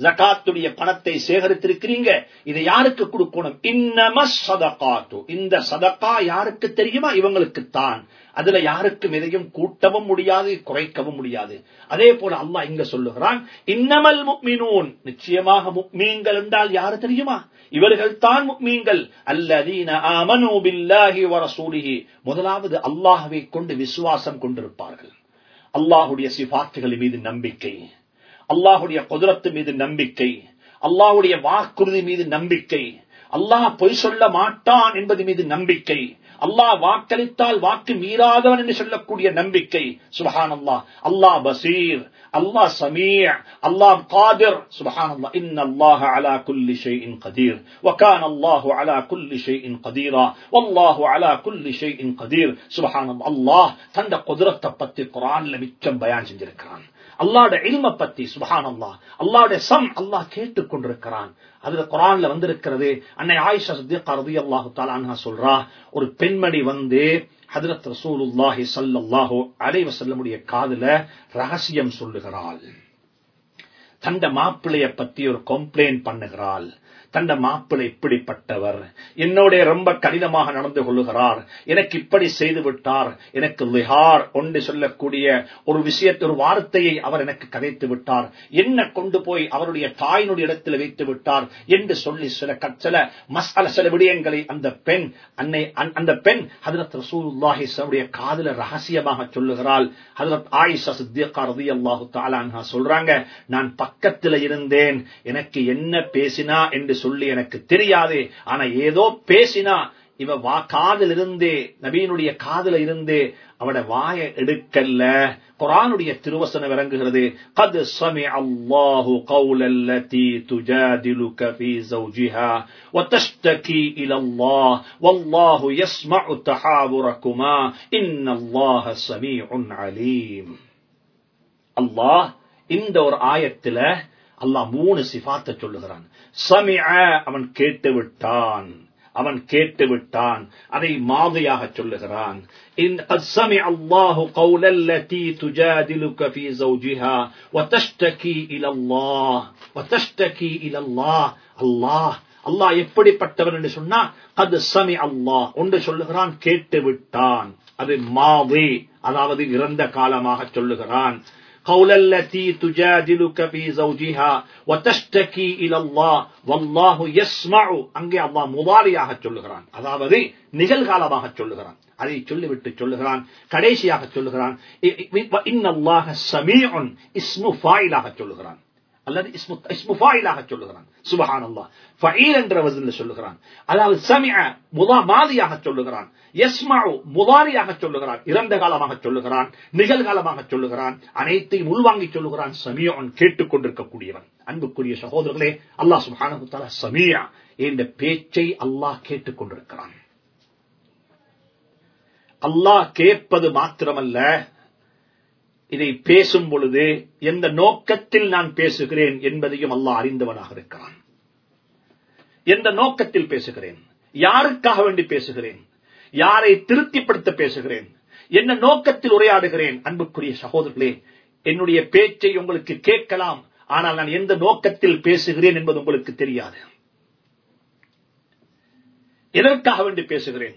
ஜகாத்துடைய பணத்தை சேகரித்திருக்கிறீங்க இதை யாருக்கு கொடுக்கணும்? இன்னம சதகாத்து. இந்த சதகா யாருக்கு தெரியுமா? இவங்களுக்கு தான் அதுல யாருக்கும் எதையும் கூட்டவும் முடியாது குறைக்கவும் முடியாது. அதே போல அல்லாஹ் இங்க சொல்லுகிறான் இன்னமல் முக்மினூன். நிச்சயமாக முக்மீன்கள் என்றால் யாரு தெரியுமா? இவர்கள் தான் முக்மீன்கள். அல்லதீன ஆமனூ பில்லாஹி வ முதலாவது அல்லாஹ்வை கொண்டு விசுவாசம் கொண்டிருப்பார்கள். அல்லாஹுடைய சிபாத்துகள் மீது நம்பிக்கை. அல்லாஹுடைய குதிரத்து மீது நம்பிக்கை அல்லாஹுடைய வாக்குறுதி மீது நம்பிக்கை அல்லாஹ் பொய் சொல்ல மாட்டான் என்பது மீது நம்பிக்கை அல்லாஹ் வாக்களித்தால் வாக்கு மீறாதவன் என்று சொல்லக்கூடிய நம்பிக்கை. சுபஹான் அல்லாஹ் பசீர் அல்லாஹ் சமீர் அல்லாஹ் காதிர். சுபஹான் இன் அல்லாஹ் அலா குல்லி ஷைஇன் கதீர். வகான் அல்லாஹ் அலா குல்லி ஷைஇன் கதீரா. வல்லாஹு அலா குல்லி ஷைஇன் கதீர். சுபஹான் அல்லாஹ் தந்த குதிரத்தை பத்தி குரான்ல மிச்சம் பயான் செஞ்சிருக்கிறான். அல்லாட இல்ம பத்தி சுபான் அல்லாஹ் அல்லாட சம் அல்லாஹ் கேட்டுக் கொண்டிருக்கிறான் அதுல குரான்ல வந்திருக்கிறது அன்னை ஆயிஷா சித்திகா அல்லாஹு தஆலா சொல்றா ஒரு பெண்மணி வந்து ஹதரத் ரசூலுல்லாஹி சல்லாஹோ அலைவ செல்லமுடைய காதுல ரகசியம் சொல்லுகிறாள். தண்ட மாப்பிள்ளைய பத்தி ஒரு கம்ப்ளைண்ட் பண்ணுகிறாள். தந்த மாப்பிள்ளை இப்படிப்பட்டவர். என்னோட ரொம்ப கடினமாக நடந்து கொள்ளுகிறார். எனக்கு இப்படி செய்து விட்டார். எனக்கு லிஹார் ஒன்று சொல்லக்கூடிய ஒரு விஷயத்தை ஒரு வார்த்தையை அவர் எனக்கு கதைத்து விட்டார். என்ன கொண்டு போய் அவருடைய தாயினுடைய இடத்தில் வைத்து விட்டார் என்று சொல்லி சில சில மசால சில விடயங்களை அந்த பெண் அன்னை அந்த பெண் ஹதரத் ரசூலுல்லாஹி காதல ரகசியமாக சொல்லுகிறாள். ஹதரத் ஆயிஷா சித்தியக்கா ரதி அல்லாஹு அன்ஹா சொல்றாங்க நான் பக்கத்தில் இருந்தேன். எனக்கு என்ன பேசினா என்று சொல்லி எனக்கு தெரியாது. ஆனா ஏதோ பேசினா இவ வா காதல் இருந்தே நபீனுடைய காதல இருந்தே அவட வாய எடுக்கல்ல. குரானுடைய திருவசனம் இறங்குகிறது. கது சமி அல்லாஹு கௌலல்லதி துஜாதிலுக ஃபீ ஜௌஜிஹா வ தஷ்தகி இலல்லாஹ் வல்லாஹு யஸ்மஉ தஹாவுரகுமா இன்னல்லாஹ ஸமீஉன் அலீம். அல்லாஹ் இந்த ஒரு ஆயத்துல அல்லாஹ் மூணு சிபாத்தை சொல்லுகிறான் சமிஅ அவன் கேட்டு விட்டான் அவன் கேட்டு விட்டான் அதை மாதியாக சொல்லுகிறான் إن قد سمع الله قول التي تجادلك في زوجها وتشتكي إلى الله وتشتكي إلى الله الله அல்லாஹ் எப்படிப்பட்டவர் என்று சொன்னா அது சமி அல்லாஹ் ஒன்று சொல்லுகிறான் கேட்டு விட்டான் அது மாவி அதாவது இறந்த காலமாக சொல்லுகிறான் قول التي تجادلك في زوجها وتشتكي الى الله والله يسمع அங்கே அல்லாஹ் முதாரியாக சொல்லுகிறான் அதாவது நிகழ்காலமாக சொல்லுகிறான் அதை சொல்லிவிட்டு சொல்லுகிறான் கடைசியாக சொல்லுகிறான் இன்னல்லாஹ சமீஉன் இஸ்மு ஃபாயிலாக சொல்லுகிறான் அல்லது இஸ்மு ஃபாயிலாக சொல்லுகிறான். சுபஹான் அல்லாஹ் ஃபஈல் என்ற வசனில் சொல்லுகிறான். அதாவது சமிஅ முதா மாதியாக சொல்லுகிறான். யஸ்மஉ முதாரியாக சொல்லுகிறான். இறந்த காலமாக சொல்லுகிறான். நிகழ்காலமாக சொல்லுகிறான். அனைத்தையும் உள்வாங்கி சொல்லுகிறான். சமியோன் கேட்டுக் கொண்டிருக்கக்கூடியவன் அன்புக்குரிய சகோதரர்களே அல்லாஹ் சுப்ஹானஹு தஆலா சமியா என்ற பேச்சை அல்லாஹ் கேட்டுக் கொண்டிருக்கிறான் அல்லாஹ் கேட்பது மாத்திரமல்ல இதை பேசும் பொழுது எந்த நோக்கத்தில் நான் பேசுகிறேன் என்பதையும் அல்லாஹ் அறிந்தவனாக இருக்கிறான். எந்த நோக்கத்தில் பேசுகிறேன்? யாருக்காக வேண்டி பேசுகிறேன்? யாரை திருப்திப்படுத்த பேசுகிறேன்? என்ன நோக்கத்தில் உரையாடுகிறேன்? அன்புக்குரிய சகோதரர்களே என்னுடைய பேச்சை உங்களுக்கு கேட்கலாம் ஆனால் நான் எந்த நோக்கத்தில் பேசுகிறேன் என்பது உங்களுக்கு தெரியாது. எதற்காக வேண்டி பேசுகிறேன்?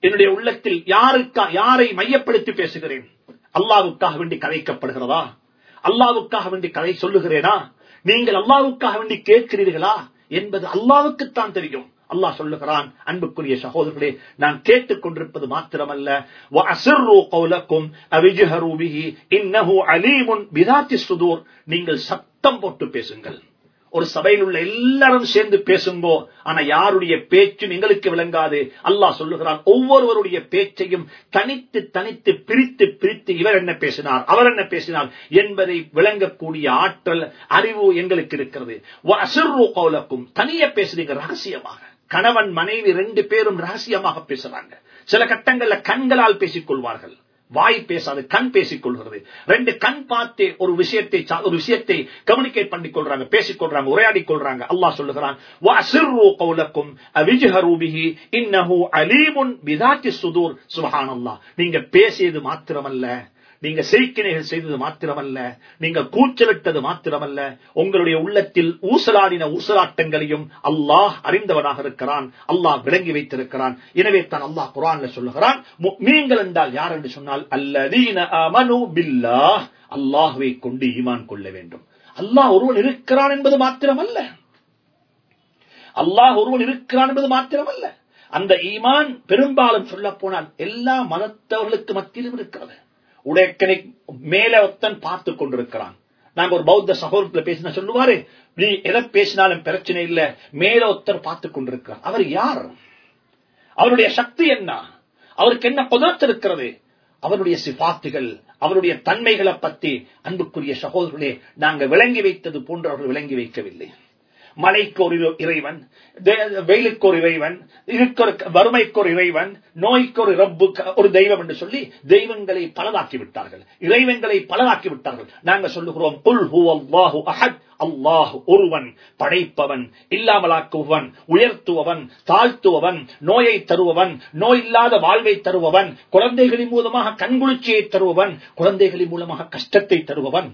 என்னுடைய உள்ளத்தில் யாருக்கா யாரை மையப்படுத்தி பேசுகிறேன்? அல்லாவுக்காக வேண்டி கதைக்கப்படுகிறதா? அல்லாவுக்காக வேண்டி கதை சொல்லுகிறேனா? நீங்கள் அல்லாவுக்காக வேண்டி கேட்கிறீர்களா? என்பது அல்லாவுக்குத்தான் தெரியும். அல்லாஹ் சொல்லுகிறான் அன்புக்குரிய சகோதரர்களே நான் கேட்டுக் கொண்டிருப்பது மாத்திரமல்ல. நீங்கள் சத்தம் போட்டு பேசுங்கள். ஒரு சபையில் உள்ள எல்லாரும் சேர்ந்து பேசும்போ ஆனா யாருடைய பேச்சும் எங்களுக்கு விளங்காது. அல்லாஹ் சொல்லுகிறான் ஒவ்வொருவருடைய பேச்சையும் தனித்து தனித்து பிரித்து பிரித்து இவர் என்ன பேசினார் அவர் என்ன பேசினார் என்பதை விளங்கக்கூடிய ஆற்றல் அறிவு எங்களுக்கு இருக்கிறது. அசுர் கௌலக்கும் தனியே பேசுறீங்க ரகசியமாக. கணவன் மனைவி ரெண்டு பேரும் ரகசியமாக பேசுறாங்க. சில கட்டங்கள்ல கண்களால் பேசிக் கொள்வார்கள் வாய் பேசாது கண் பேசிக் கொள்கிறது. ரெண்டு கண் பார்த்தே ஒரு விஷயத்தை ஒரு விஷயத்தை கம்யூனிகேட் பண்ணி கொள்றாங்க பேசிக் கொள்றாங்க உரையாடி கொள்றாங்க. அல்லாஹ் சொல்லுகிறான் நீங்க பேசியது மாத்திரமல்ல. நீங்க செய்கினைகள் செய்தது மாத்திரமல்ல நீங்க கூச்சலிட்டது மாத்திரமல்ல உங்களுடைய உள்ளத்தில் ஊசலாடின ஊசலாட்டங்களையும் அல்லாஹ் அறிந்தவனாக இருக்கிறான் அல்லாஹ் விளங்கி வைத்திருக்கிறான். எனவே தான் அல்லாஹ் குரான்ல சொல்லுகிறான் நீங்கள் என்றால் யார் என்று சொன்னால் அல்லதீன அமனு பில்லாஹ் கொண்டு ஈமான் கொள்ள வேண்டும். அல்லாஹ் ஒருவன் இருக்கிறான் என்பது மாத்திரமல்ல. அல்லாஹ் ஒருவன் இருக்கிறான் என்பது மாத்திரமல்ல. அந்த ஈமான் பெரும்பாலும் சொல்ல போனால் எல்லா மதத்தவர்களுக்கு மத்தியிலும் இருக்கிறது. உடையக்கனை மேல ஒருத்தன் பார்த்து கொண்டிருக்கிறான். நாங்க ஒரு பௌத்த சகோதரத்துல பேசினா சொல்லுவாரு நீ எதை பேசினாலும் பிரச்சனை இல்ல மேல ஒருத்தர் பார்த்து கொண்டிருக்கிறார் அவர் யார்? அவருடைய சக்தி என்ன? அவருக்கு என்ன குதிரத்து இருக்கிறது? அவருடைய சிபாத்துகள் அவருடைய தன்மைகளை பத்தி அன்புக்குரிய சகோதரர்களே நாங்க விளங்கி வைத்தது போன்று அவர்கள் விளங்கி வைக்கவில்லை. மழைக்கு ஒரு இறைவன் தே- வெயிலுக்கு ஒரு இறைவன் இதுக்கு வறுமைக்கு ஒரு இறைவன் நோய்க்கு ஒரு ரப்பு ஒரு தெய்வம் என்று சொல்லி தெய்வங்களை பலதாக்கி விட்டார்கள். இறைவன்களை பலதாக்கி விட்டார்கள். நாங்க சொல்லுகிறோம் குல் ஹுவல்லாஹு அஹத். அல்லாஹ் ஒருவன் படைப்பவன் இல்லாமலாக்குவன் உயர்த்துவன் தாழ்த்துவன் நோயை தருபவன் நோய் இல்லாத வாழ்வை தருபவன் குழந்தைகளின் மூலமாக கண்குளிர்ச்சியை தருபவன் குழந்தைகளின் மூலமாக கஷ்டத்தை தருபவன்.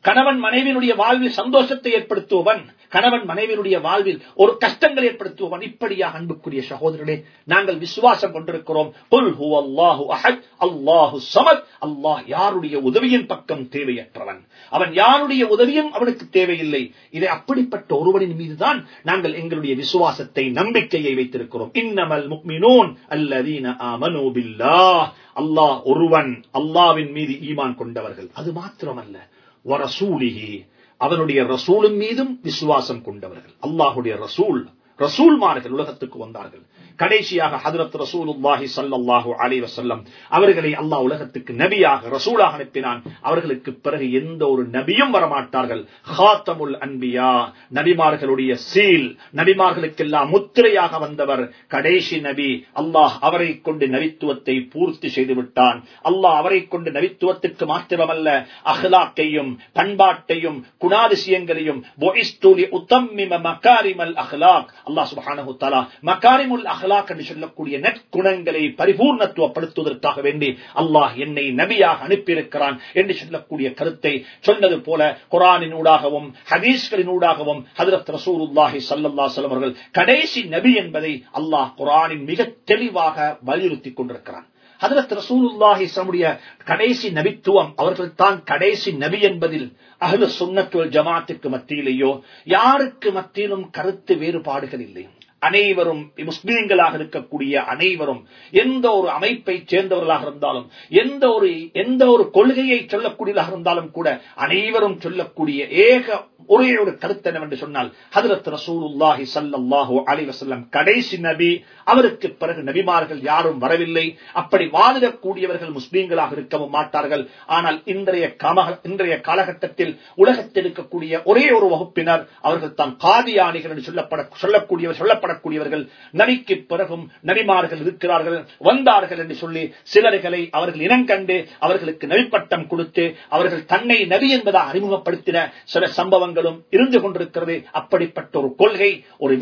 கணவன் மனைவியினுடைய வாழ்வில் சந்தோஷத்தை ஏற்படுத்துவன் கணவன் மனைவியினுடைய வாழ்வில் ஒரு கஷ்டங்கள் ஏற்படுத்துவன் இப்படியாக அன்புக்குரிய சகோதரர்களே நாங்கள் விசுவாசம் கொண்டிருக்கிறோம். அல்லாஹு சமத். அல்லாஹ் யாருடைய உதவியின் பக்கம் தேவையற்றவன். அவன் யாருடைய உதவியும் அவனுக்கு தேவையில்லை. இதை அப்படிப்பட்ட ஒருவனின் மீதுதான் நாங்கள் எங்களுடைய விசுவாசத்தை நம்பிக்கையை வைத்திருக்கிறோம். இன்னமல் முக்மினோன் அல்லதீன அமனோபில்லா அல்லாஹ் ஒருவன் அல்லாவின் மீது ஈமான் கொண்டவர்கள். அது மாத்திரமல்ல. வரசூலிகி அவனுடைய ரசூலின் மீதும் விசுவாசம் கொண்டவர்கள். அல்லாஹுடைய ரசூல் ரசூல்மார்கள் உலகத்துக்கு வந்தார்கள். கடைசியாக ஹதரத் ரசூலுல்லாஹி சல்லாஹூ அலி வசல்லம் அவர்களை அல்லாஹ் உலகத்துக்கு நபியாக ரசூலாக அனுப்பினான். அவர்களுக்கு பிறகு எந்த ஒரு நபியும் வரமாட்டார்கள். ஹாத்தமுல் அன்பியா நபிமார்களுடைய சீல் நபிமார்களுக்கெல்லாம் முத்திரையாக வந்தவர் கடைசி நபி. அல்லாஹ் அவரை கொண்டு நபித்துவத்தை பூர்த்தி செய்து விட்டான். அல்லாஹ் அவரை கொண்டு நபித்துவத்துக்கு மாத்திரமல்ல அஹ்லாக்கையும் பண்பாட்டையும் குணாதிசயங்களையும். புஇஸ்து லி உத்தம்மிம மகாரிமல் அஹ்லாக். அல்லாஹ் சுப்ஹானஹு தஆலா மகாரிமுல் அஹ்லாக் என்று சொல்லக்கூடிய நற்குணங்களை பரிபூர்ணத்துவப்படுத்துவதற்காக வேண்டி அல்லாஹ் என்னை நபியாக அனுப்பியிருக்கிறான் என்று சொல்லக்கூடிய கருத்தை சொன்னது போல குரானின் ஊடாகவும் ஹதீஸ்களின் ஊடாகவும் ஹதரத் ரசூலுல்லாஹி சல்லல்லா அலைஹி அவர்கள் கடைசி நபி என்பதை அல்லாஹ் குரானின் மிக தெளிவாக வலியுறுத்தி கொண்டிருக்கிறான். ஹதரத் ரசூலுல்லாஹி சமுடைய கடைசி நபித்துவம் அவர்கள் தான் கடைசி நபி என்பதில் அகல சுண்ணத்துவல் ஜமாத்துக்கு மத்தியிலேயோ யாருக்கு மத்தியிலும் கருத்து வேறுபாடுகள் இல்லை அனைவரும் முஸ்லீம்களாக இருக்கக்கூடிய அனைவரும் எந்த ஒரு அமைப்பை சேர்ந்தவர்களாக இருந்தாலும் எந்த ஒரு எந்த ஒரு கொள்கையை சொல்லக்கூடியதாக இருந்தாலும் கூட அனைவரும் சொல்லக்கூடிய ஏக ஒரே ஒரு கருத்து என்னவென்று சொன்னால் ஹதரத் ரசூலுல்லாஹி கடைசி நபி அவருக்கு பிறகு நபிமார்கள் யாரும் வரவில்லை. அப்படி வாதிடக்கூடியவர்கள் முஸ்லீம்களாக இருக்கவும் மாட்டார்கள். ஆனால் இன்றைய கமக இன்றைய காலகட்டத்தில் உலகத்தில் இருக்கக்கூடிய ஒரே ஒரு வகுப்பினர் அவர்கள் தான் காதியானிகள் என்று சொல்லப்பட சொல்லக்கூடியவர் சொல்லப்படக்கூடியவர்கள் நபிக்கு பிறகும் நபிமார்கள் இருக்கிறார்கள் வந்தார்கள் என்று சொல்லி சிலர்களை அவர்கள் இனங்கண்டு அவர்களுக்கு நபிப்பட்டம் கொடுத்து அவர்கள் தன்னை நபி என்பதாக அறிமுகப்படுத்தின சில சம்பவங்களும் இருந்து கொண்டிருக்கிறது. அப்படிப்பட்ட ஒரு கொள்கை ஒரு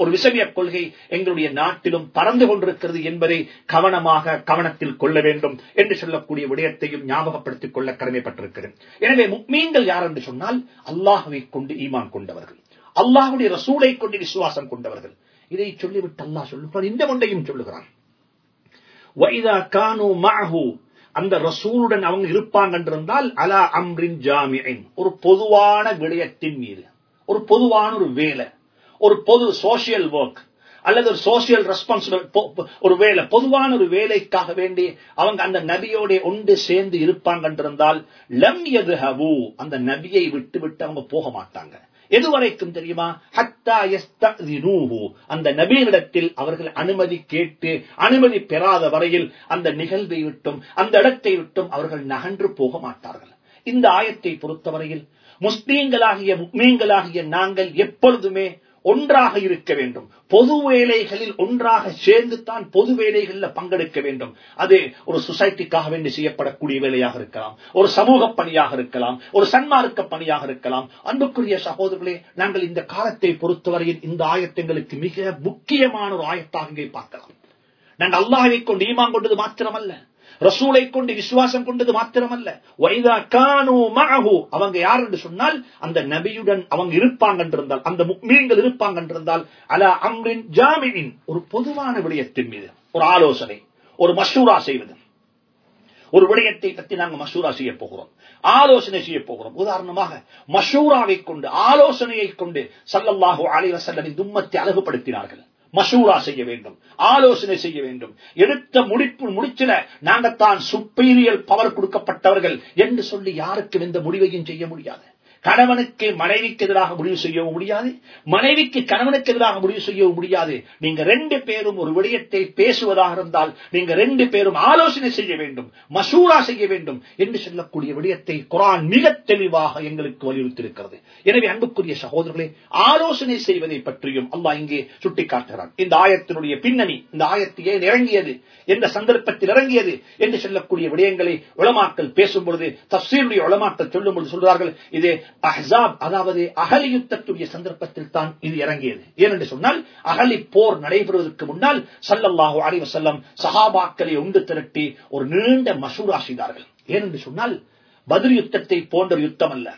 ஒரு விசமிய கொள்கை எங்களுடைய நாட்டிலும் பறந்து கொண்டிருக்கிறது என்பதை கவனமாக கவனத்தில் கொள்ள வேண்டும் என்று சொல்லக்கூடிய விடயத்தையும் ஞாபகப்படுத்திக் கொள்ள கடமைப்பட்டிருக்கிறேன். எனவே முக்மீன்கள் யார் என்று சொன்னால் அல்லாஹுவை கொண்டு ஈமான் கொண்டவர்கள். அல்லாஹுடைய ரசூலை கொண்டு விசுவாசம் கொண்டவர்கள். இதை சொல்லிவிட்டு அல்லாஹ் சொல்லுகிறான். இந்த ஒன்றையும் சொல்லுகிறான். அந்த ரசூலுடன் அவங்க இருப்பாங்க என்றிருந்தால் அலா அம்ரின் ஜாமியின் ஒரு பொதுவான விடயத்தின் மீது. ஒரு பொதுவான ஒரு வேலை. ஒரு பொது சோசியல் ஒர்க் அல்லது ஒரு சோசியல் ரெஸ்பான்சிபிள் ஒரு வேலை. பொதுவான ஒரு வேலைக்காக வேண்டி அவங்க அந்த நபியோட ஒன்று சேர்ந்து இருப்பாங்க என்றிருந்தால் லம் எது ஹவு அந்த நபியை விட்டு விட்டு அவங்க போக மாட்டாங்க. எதுவரைக்கும் தெரியுமா? ஹத்தா யஸ்தஇனூஹு அந்த நபியினிடத்தில் அவர்கள் அனுமதி கேட்டு அனுமதி பெறாத வரையில் அந்த நிகழ்வை விட்டும் அந்த இடத்தை விட்டும் அவர்கள் நகன்று போக மாட்டார்கள். இந்த ஆயத்தை பொறுத்தவரையில் முஸ்லீம்களாகிய முக்மீன்களாகிய நாங்கள் எப்பொழுதுமே ஒன்றாக இருக்க வேண்டும். பொது வேலைகளில் ஒன்றாக சேர்ந்து தான் பொது வேலைகளில் பங்கெடுக்க வேண்டும். அது ஒரு சொசைட்டிக்காக வேண்டி செய்யப்படக்கூடிய வேலையாக இருக்கலாம். ஒரு சமூக பணியாக இருக்கலாம். ஒரு சன்மார்க்க பணியாக இருக்கலாம். அன்புக்குரிய சகோதரர்களே நாங்கள் இந்த காலத்தை பொறுத்தவரையில் இந்த ஆயத்தங்களுக்கு மிக முக்கியமான ஒரு ஆயத்தாக இங்கே பார்க்கலாம். நாங்கள் அல்லாஹை கொண்டு ஈமான் கொண்டது மாத்திரமல்ல. ரசூலை கொண்டு விசுவாசம் கொண்டது மாத்திரமல்ல. வைதா கானு மஅஹு அவங்க யார் என்று சொன்னால் அந்த நபியுடன் அவங்க இருப்பாங்க என்றிருந்தால் அந்த முக்மீன்கள் இருப்பாங்க என்றிருந்தால் அலா அம்ரின் ஜாமினின் ஒரு பொதுவான விடயத்தின் மீது ஒரு ஆலோசனை ஒரு மசூரா செய்வது. ஒரு விடயத்தை பற்றி நாங்கள் மசூரா செய்ய போகிறோம். ஆலோசனை செய்ய போகிறோம். உதாரணமாக மசூராவை கொண்டு ஆலோசனையை கொண்டு சல்லல்லாஹு அலைவசல்லின் தும்மத்தை அழகுபடுத்தினார்கள். மசூரா செய்ய வேண்டும் ஆலோசனை செய்ய வேண்டும். எடுத்த முடிப்பு முடிச்சில நாங்கத்தான் சுப்பீரியல் பவர் கொடுக்கப்பட்டவர்கள் என்று சொல்லி யாருக்கும் எந்த முடிவையும் செய்ய முடியாது. கணவனுக்கு மனைவிக்கு எதிராக முடிவு செய்யவும் முடியாது. மனைவிக்கு கணவனுக்கு எதிராக முடிவு செய்யவும் முடியாது. நீங்க ரெண்டு பேரும் ஒரு விடயத்தை பேசுவதாக இருந்தால் நீங்க ரெண்டு பேரும் ஆலோசனை செய்ய வேண்டும் மசூரா செய்ய வேண்டும் என்று சொல்லக்கூடிய விடயத்தை குரான் மிக தெளிவாக எங்களுக்கு வலியுறுத்தியிருக்கிறது. எனவே அன்புக்குரிய சகோதரர்களே ஆலோசனை செய்வதை பற்றியும் அல்லாஹ் இங்கே சுட்டிக்காட்டுகிறான். இந்த ஆயத்தினுடைய பின்னணி இந்த ஆயத்து ஏன் இறங்கியது எந்த சந்தர்ப்பத்தில் இறங்கியது என்று சொல்லக்கூடிய விடயங்களை உளமாக்கல் பேசும் பொழுது தப்சீருடைய உளமாக்கல் சொல்லும் பொழுது சொல்றார்கள் இது அஹாப் அதாவது அகலி யுத்தத்துடைய சந்தர்ப்பத்தில் தான் இது இறங்கியது. ஏனென்று சொன்னால் அகலி போர் நடைபெறுவதற்கு முன்னால் சல்லல்லாஹு அலைவ செல்லம் சஹாபாக்களை உண்டு திரட்டி ஒரு நீண்ட மசூரா செய்தார்கள். ஏனென்று சொன்னால் பதில் யுத்தத்தை போன்ற யுத்தம் அல்ல.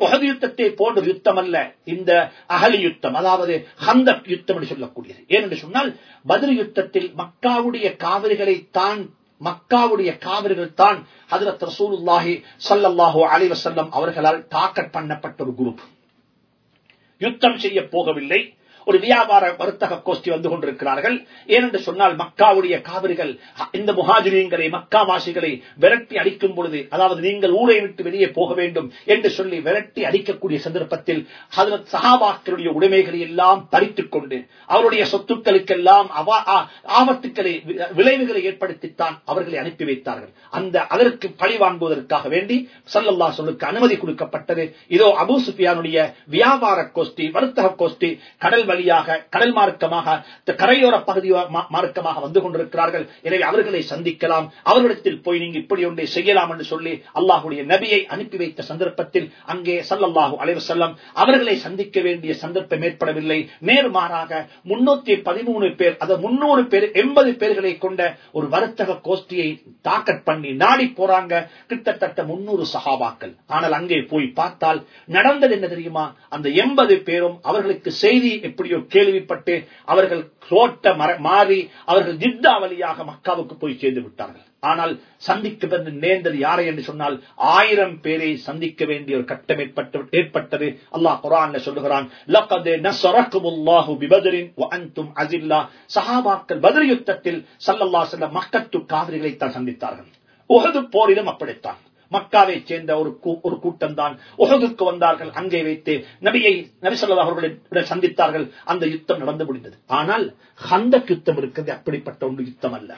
உகது யுத்தத்தை போன்ற யுத்தம் அல்ல. இந்த அகலி யுத்தம் அதாவது ஹந்தக் யுத்தம் என்று சொல்லக்கூடியது. ஏனென்று சொன்னால் பதில் யுத்தத்தில் மக்காவுடைய காவிரிகளை தான் மக்காவுடைய காவிரிகள் தான் ஹதரத் ரசூலுல்லாஹி சல்லல்லாஹு அலைவசல்லம் அவர்களால் டாக்கெட் பண்ணப்பட்ட ஒரு குரூப். யுத்தம் செய்ய போகவில்லை. ஒரு வியாபார வர்த்தக கோஷ்டி வந்து கொண்டிருக்கிறார்கள். ஏனென்று சொன்னால் மக்காவுடைய காவிரிகள் இந்த முகாஜிரியங்களை மக்காவாசிகளை விரட்டி அடிக்கும் பொழுது அதாவது நீங்கள் ஊரை விட்டு வெளியே போக வேண்டும் என்று சொல்லி விரட்டி அடிக்கக்கூடிய சந்தர்ப்பத்தில் ஹதரத் சஹாபாக்களுடைய உடைமைகளை எல்லாம் பறித்துக் கொண்டு அவருடைய சொத்துக்களுக்கெல்லாம் ஆபத்துக்களை விளைவுகளை ஏற்படுத்தித்தான் அவர்களை அனுப்பி வைத்தார்கள். அந்த அதற்கு பழி வாங்குவதற்காக வேண்டி சல்லல்லா சொல்லுக்கு அனுமதி கொடுக்கப்பட்டது. இதோ அபு சுஃபியானுடைய வியாபார கோஷ்டி வர்த்தக கோஷ்டி கடல் வழியாக கடல் மார்க்கமாக கரையோர பகுதி மார்க்கமாக வந்து கொண்டிருக்கிறார்கள். எனவே அவர்களை சந்திக்கலாம். அவர்களிடத்தில் போய் நீங்க இப்படி ஒன்றை செய்யலாம் என்று சொல்லி அல்லாஹுடைய நபியை அனுப்பி வைத்த சந்தர்ப்பத்தில் அங்கே சல்லல்லாஹு அலைவர் செல்லம் அவர்களை சந்திக்க வேண்டிய சந்தர்ப்பம் ஏற்படவில்லை. நேர்மாறாக முன்னூத்தி பதிமூணு பேர் அதாவது முன்னூறு பேர் எண்பது பேர்களை கொண்ட ஒரு வர்த்தக கோஷ்டியை தாக்கட் பண்ணி நாடி போறாங்க கிட்டத்தட்ட முன்னூறு சகாபாக்கள் ஆனால் அங்கே போய் பார்த்தால் நடந்தது என்ன தெரியுமா? அந்த எண்பது பேரும் அவர்களுக்கு செய்தி எப்படி எப்படியோ கேள்விப்பட்டு அவர்கள் தோட்ட மாறி அவர்கள் ஜித்தா வழியாக மக்காவுக்கு போய் சேர்ந்து விட்டார்கள். ஆனால் சந்திக்க நேர்ந்தது யாரை என்று சொன்னால் ஆயிரம் பேரை சந்திக்க வேண்டிய ஒரு கட்டம் ஏற்பட்டது. அல்லாஹ் குரான் சொல்லுகிறான் சஹாபாக்கள் பதில் யுத்தத்தில் சல்லல்லா செல்ல மக்கத்து காவிரிகளை தான் சந்தித்தார்கள். உகது போரிலும் அப்படித்தான். மக்காவை சேர்ந்த ஒரு ஒரு கூட்டம் தான் உகதுக்கு வந்தார்கள். அங்கே வைத்து நபியை நபிசல்லா அவர்களை சந்தித்தார்கள். அந்த யுத்தம் நடந்து முடிந்தது. ஆனால் ஹந்த யுத்தம் இருக்கிறது. அப்படிப்பட்ட ஒன்று யுத்தம் அல்ல.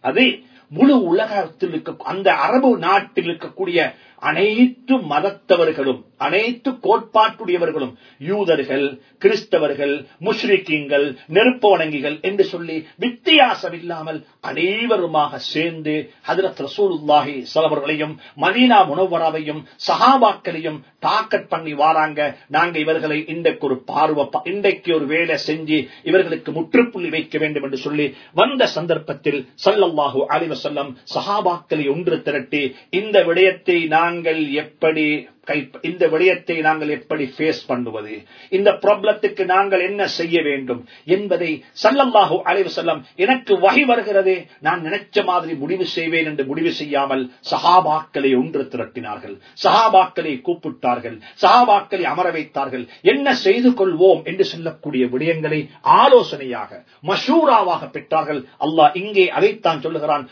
அது முழு உலகத்தில் இருக்க அந்த அரபு நாட்டில் இருக்கக்கூடிய அனைத்து மதத்தவர்களும் அனைத்து கோட்பாட்டுடையவர்களும் யூதர்கள் கிறிஸ்தவர்கள் முஷ்ரிக்கீங்கள் நெருப்பு வணங்கிகள் என்று சொல்லி வித்தியாசம் இல்லாமல் அனைவருமாக சேர்ந்து ஹதரத் ரசூலுல்லாஹி சலவர்களையும் மதீனா முனவராவையும் சஹாபாக்களையும் டாக்கெட் பண்ணி வாராங்க. நாங்க இவர்களை இன்றைக்கு ஒரு பார்வை இன்றைக்கு ஒரு வேலை செஞ்சு இவர்களுக்கு முற்றுப்புள்ளி வைக்க வேண்டும் என்று சொல்லி வந்த சந்தர்ப்பத்தில் சல்லல்லாஹு அலிவசல்லம் சஹாபாக்களை ஒன்று திரட்டி இந்த விடயத்தை நான் நாங்கள் எப்படி இந்த விடயத்தை நாங்கள் எப்படி ஃபேஸ் பண்ணுவது? இந்த ப்ராப்ளத்துக்கு நாங்கள் என்ன செய்ய வேண்டும்? என்பதை சல்லல்லாஹு அலைவு செல்லம் எனக்கு வகை வருகிறது. நான் நினைச்ச மாதிரி முடிவு செய்வேன் என்று முடிவு செய்யாமல் சஹாபாக்களை ஒன்று திரட்டினார்கள். சஹாபாக்களை கூப்பிட்டார்கள். சஹாபாக்களை அமர வைத்தார்கள். என்ன செய்து கொள்வோம் என்று சொல்லக்கூடிய விடயங்களை ஆலோசனையாக மஷூராவாக பெற்றார்கள். அல்லாஹ் இங்கே அதைத்தான் சொல்லுகிறான்.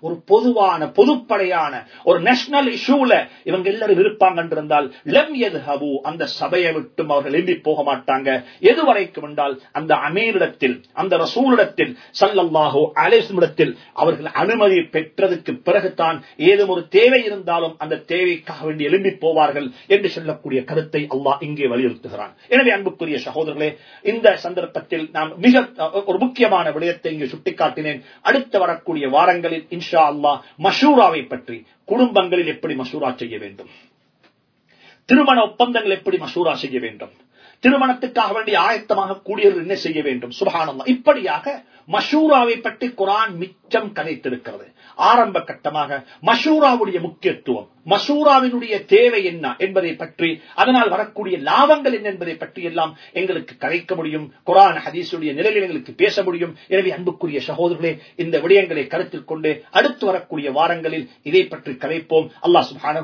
ஒரு பொதுவான பொதுப்படையான ஒரு நேஷனல் இஷ்யூல இவங்க எல்லாரும் இருப்பாங்க என்றிருந்தால் லம் யத்ஹபு அந்த சபையை விட்டும் அவர்கள் எழுதி போக மாட்டாங்க. எது வரைக்கும் என்றால் அந்த அமீரிடத்தில் அந்த ரசூலிடத்தில் சல்லல்லாஹோ அலேசமிடத்தில் அவர்கள் அனுமதி பெற்றதுக்கு பிறகுதான் ஏதும் ஒரு தேவை இருந்தாலும் அந்த தேவைக்காக வேண்டி எழும்பி போவார்கள் என்று சொல்லக்கூடிய கருத்தை அல்லாஹ் இங்கே வலியுறுத்துகிறான். எனவே அன்புக்குரிய சகோதரர்களே இந்த சந்தர்ப்பத்தில் நான் மிக ஒரு முக்கியமான விடயத்தை இங்கு சுட்டிக்காட்டினேன். அடுத்து வரக்கூடிய வாரங்களில் இன்ஷா அல்லாஹ் மஷூராவை பற்றி. குடும்பங்களில் எப்படி மசூரா செய்ய வேண்டும்? திருமண ஒப்பந்தங்கள் எப்படி மசூரா செய்ய வேண்டும்? திருமணத்துக்காக வேண்டிய ஆயத்தமாக கூடியவர்கள் என்ன செய்ய வேண்டும்? சுபஹானல்லாஹ் இப்படியாக மஷூராவை பற்றி குரான் மிச்சம் கதைத்திருக்கிறது. ஆரம்ப கட்டமாக மஷூராவுடைய முக்கியத்துவம். மசூராவினுடைய தேவை என்ன என்பதை பற்றி அதனால் வரக்கூடிய லாபங்கள் என்ன என்பதை பற்றி எல்லாம் எங்களுக்கு கலைக்க முடியும் குரான் ஹதீசுடைய நிலையில் எங்களுக்கு பேச முடியும். எனவே அன்புக்குரிய சகோதரர்களே இந்த விடயங்களை கருத்தில் கொண்டு அடுத்து வரக்கூடிய வாரங்களில் இதை பற்றி கலைப்போம் அல்லா சுஹானு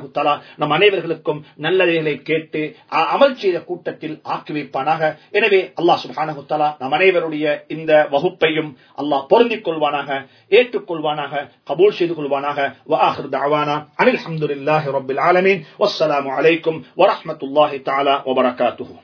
நம் அனைவர்களுக்கும் நல்லதைகளை கேட்டு அமல் செய்த கூட்டத்தில் ஆக்கி வைப்பானாக. எனவே அல்லா சுஹானு தலா நம் அனைவருடைய இந்த வகுப்பையும் அல்லாஹ் பொருந்திக் கொள்வானாக ஏற்றுக்கொள்வானாக கபூல் செய்து கொள்வானாக. அனில் அஹமதுல்லா لله رب العالمين والسلام عليكم ورحمة الله تعالى وبركاته.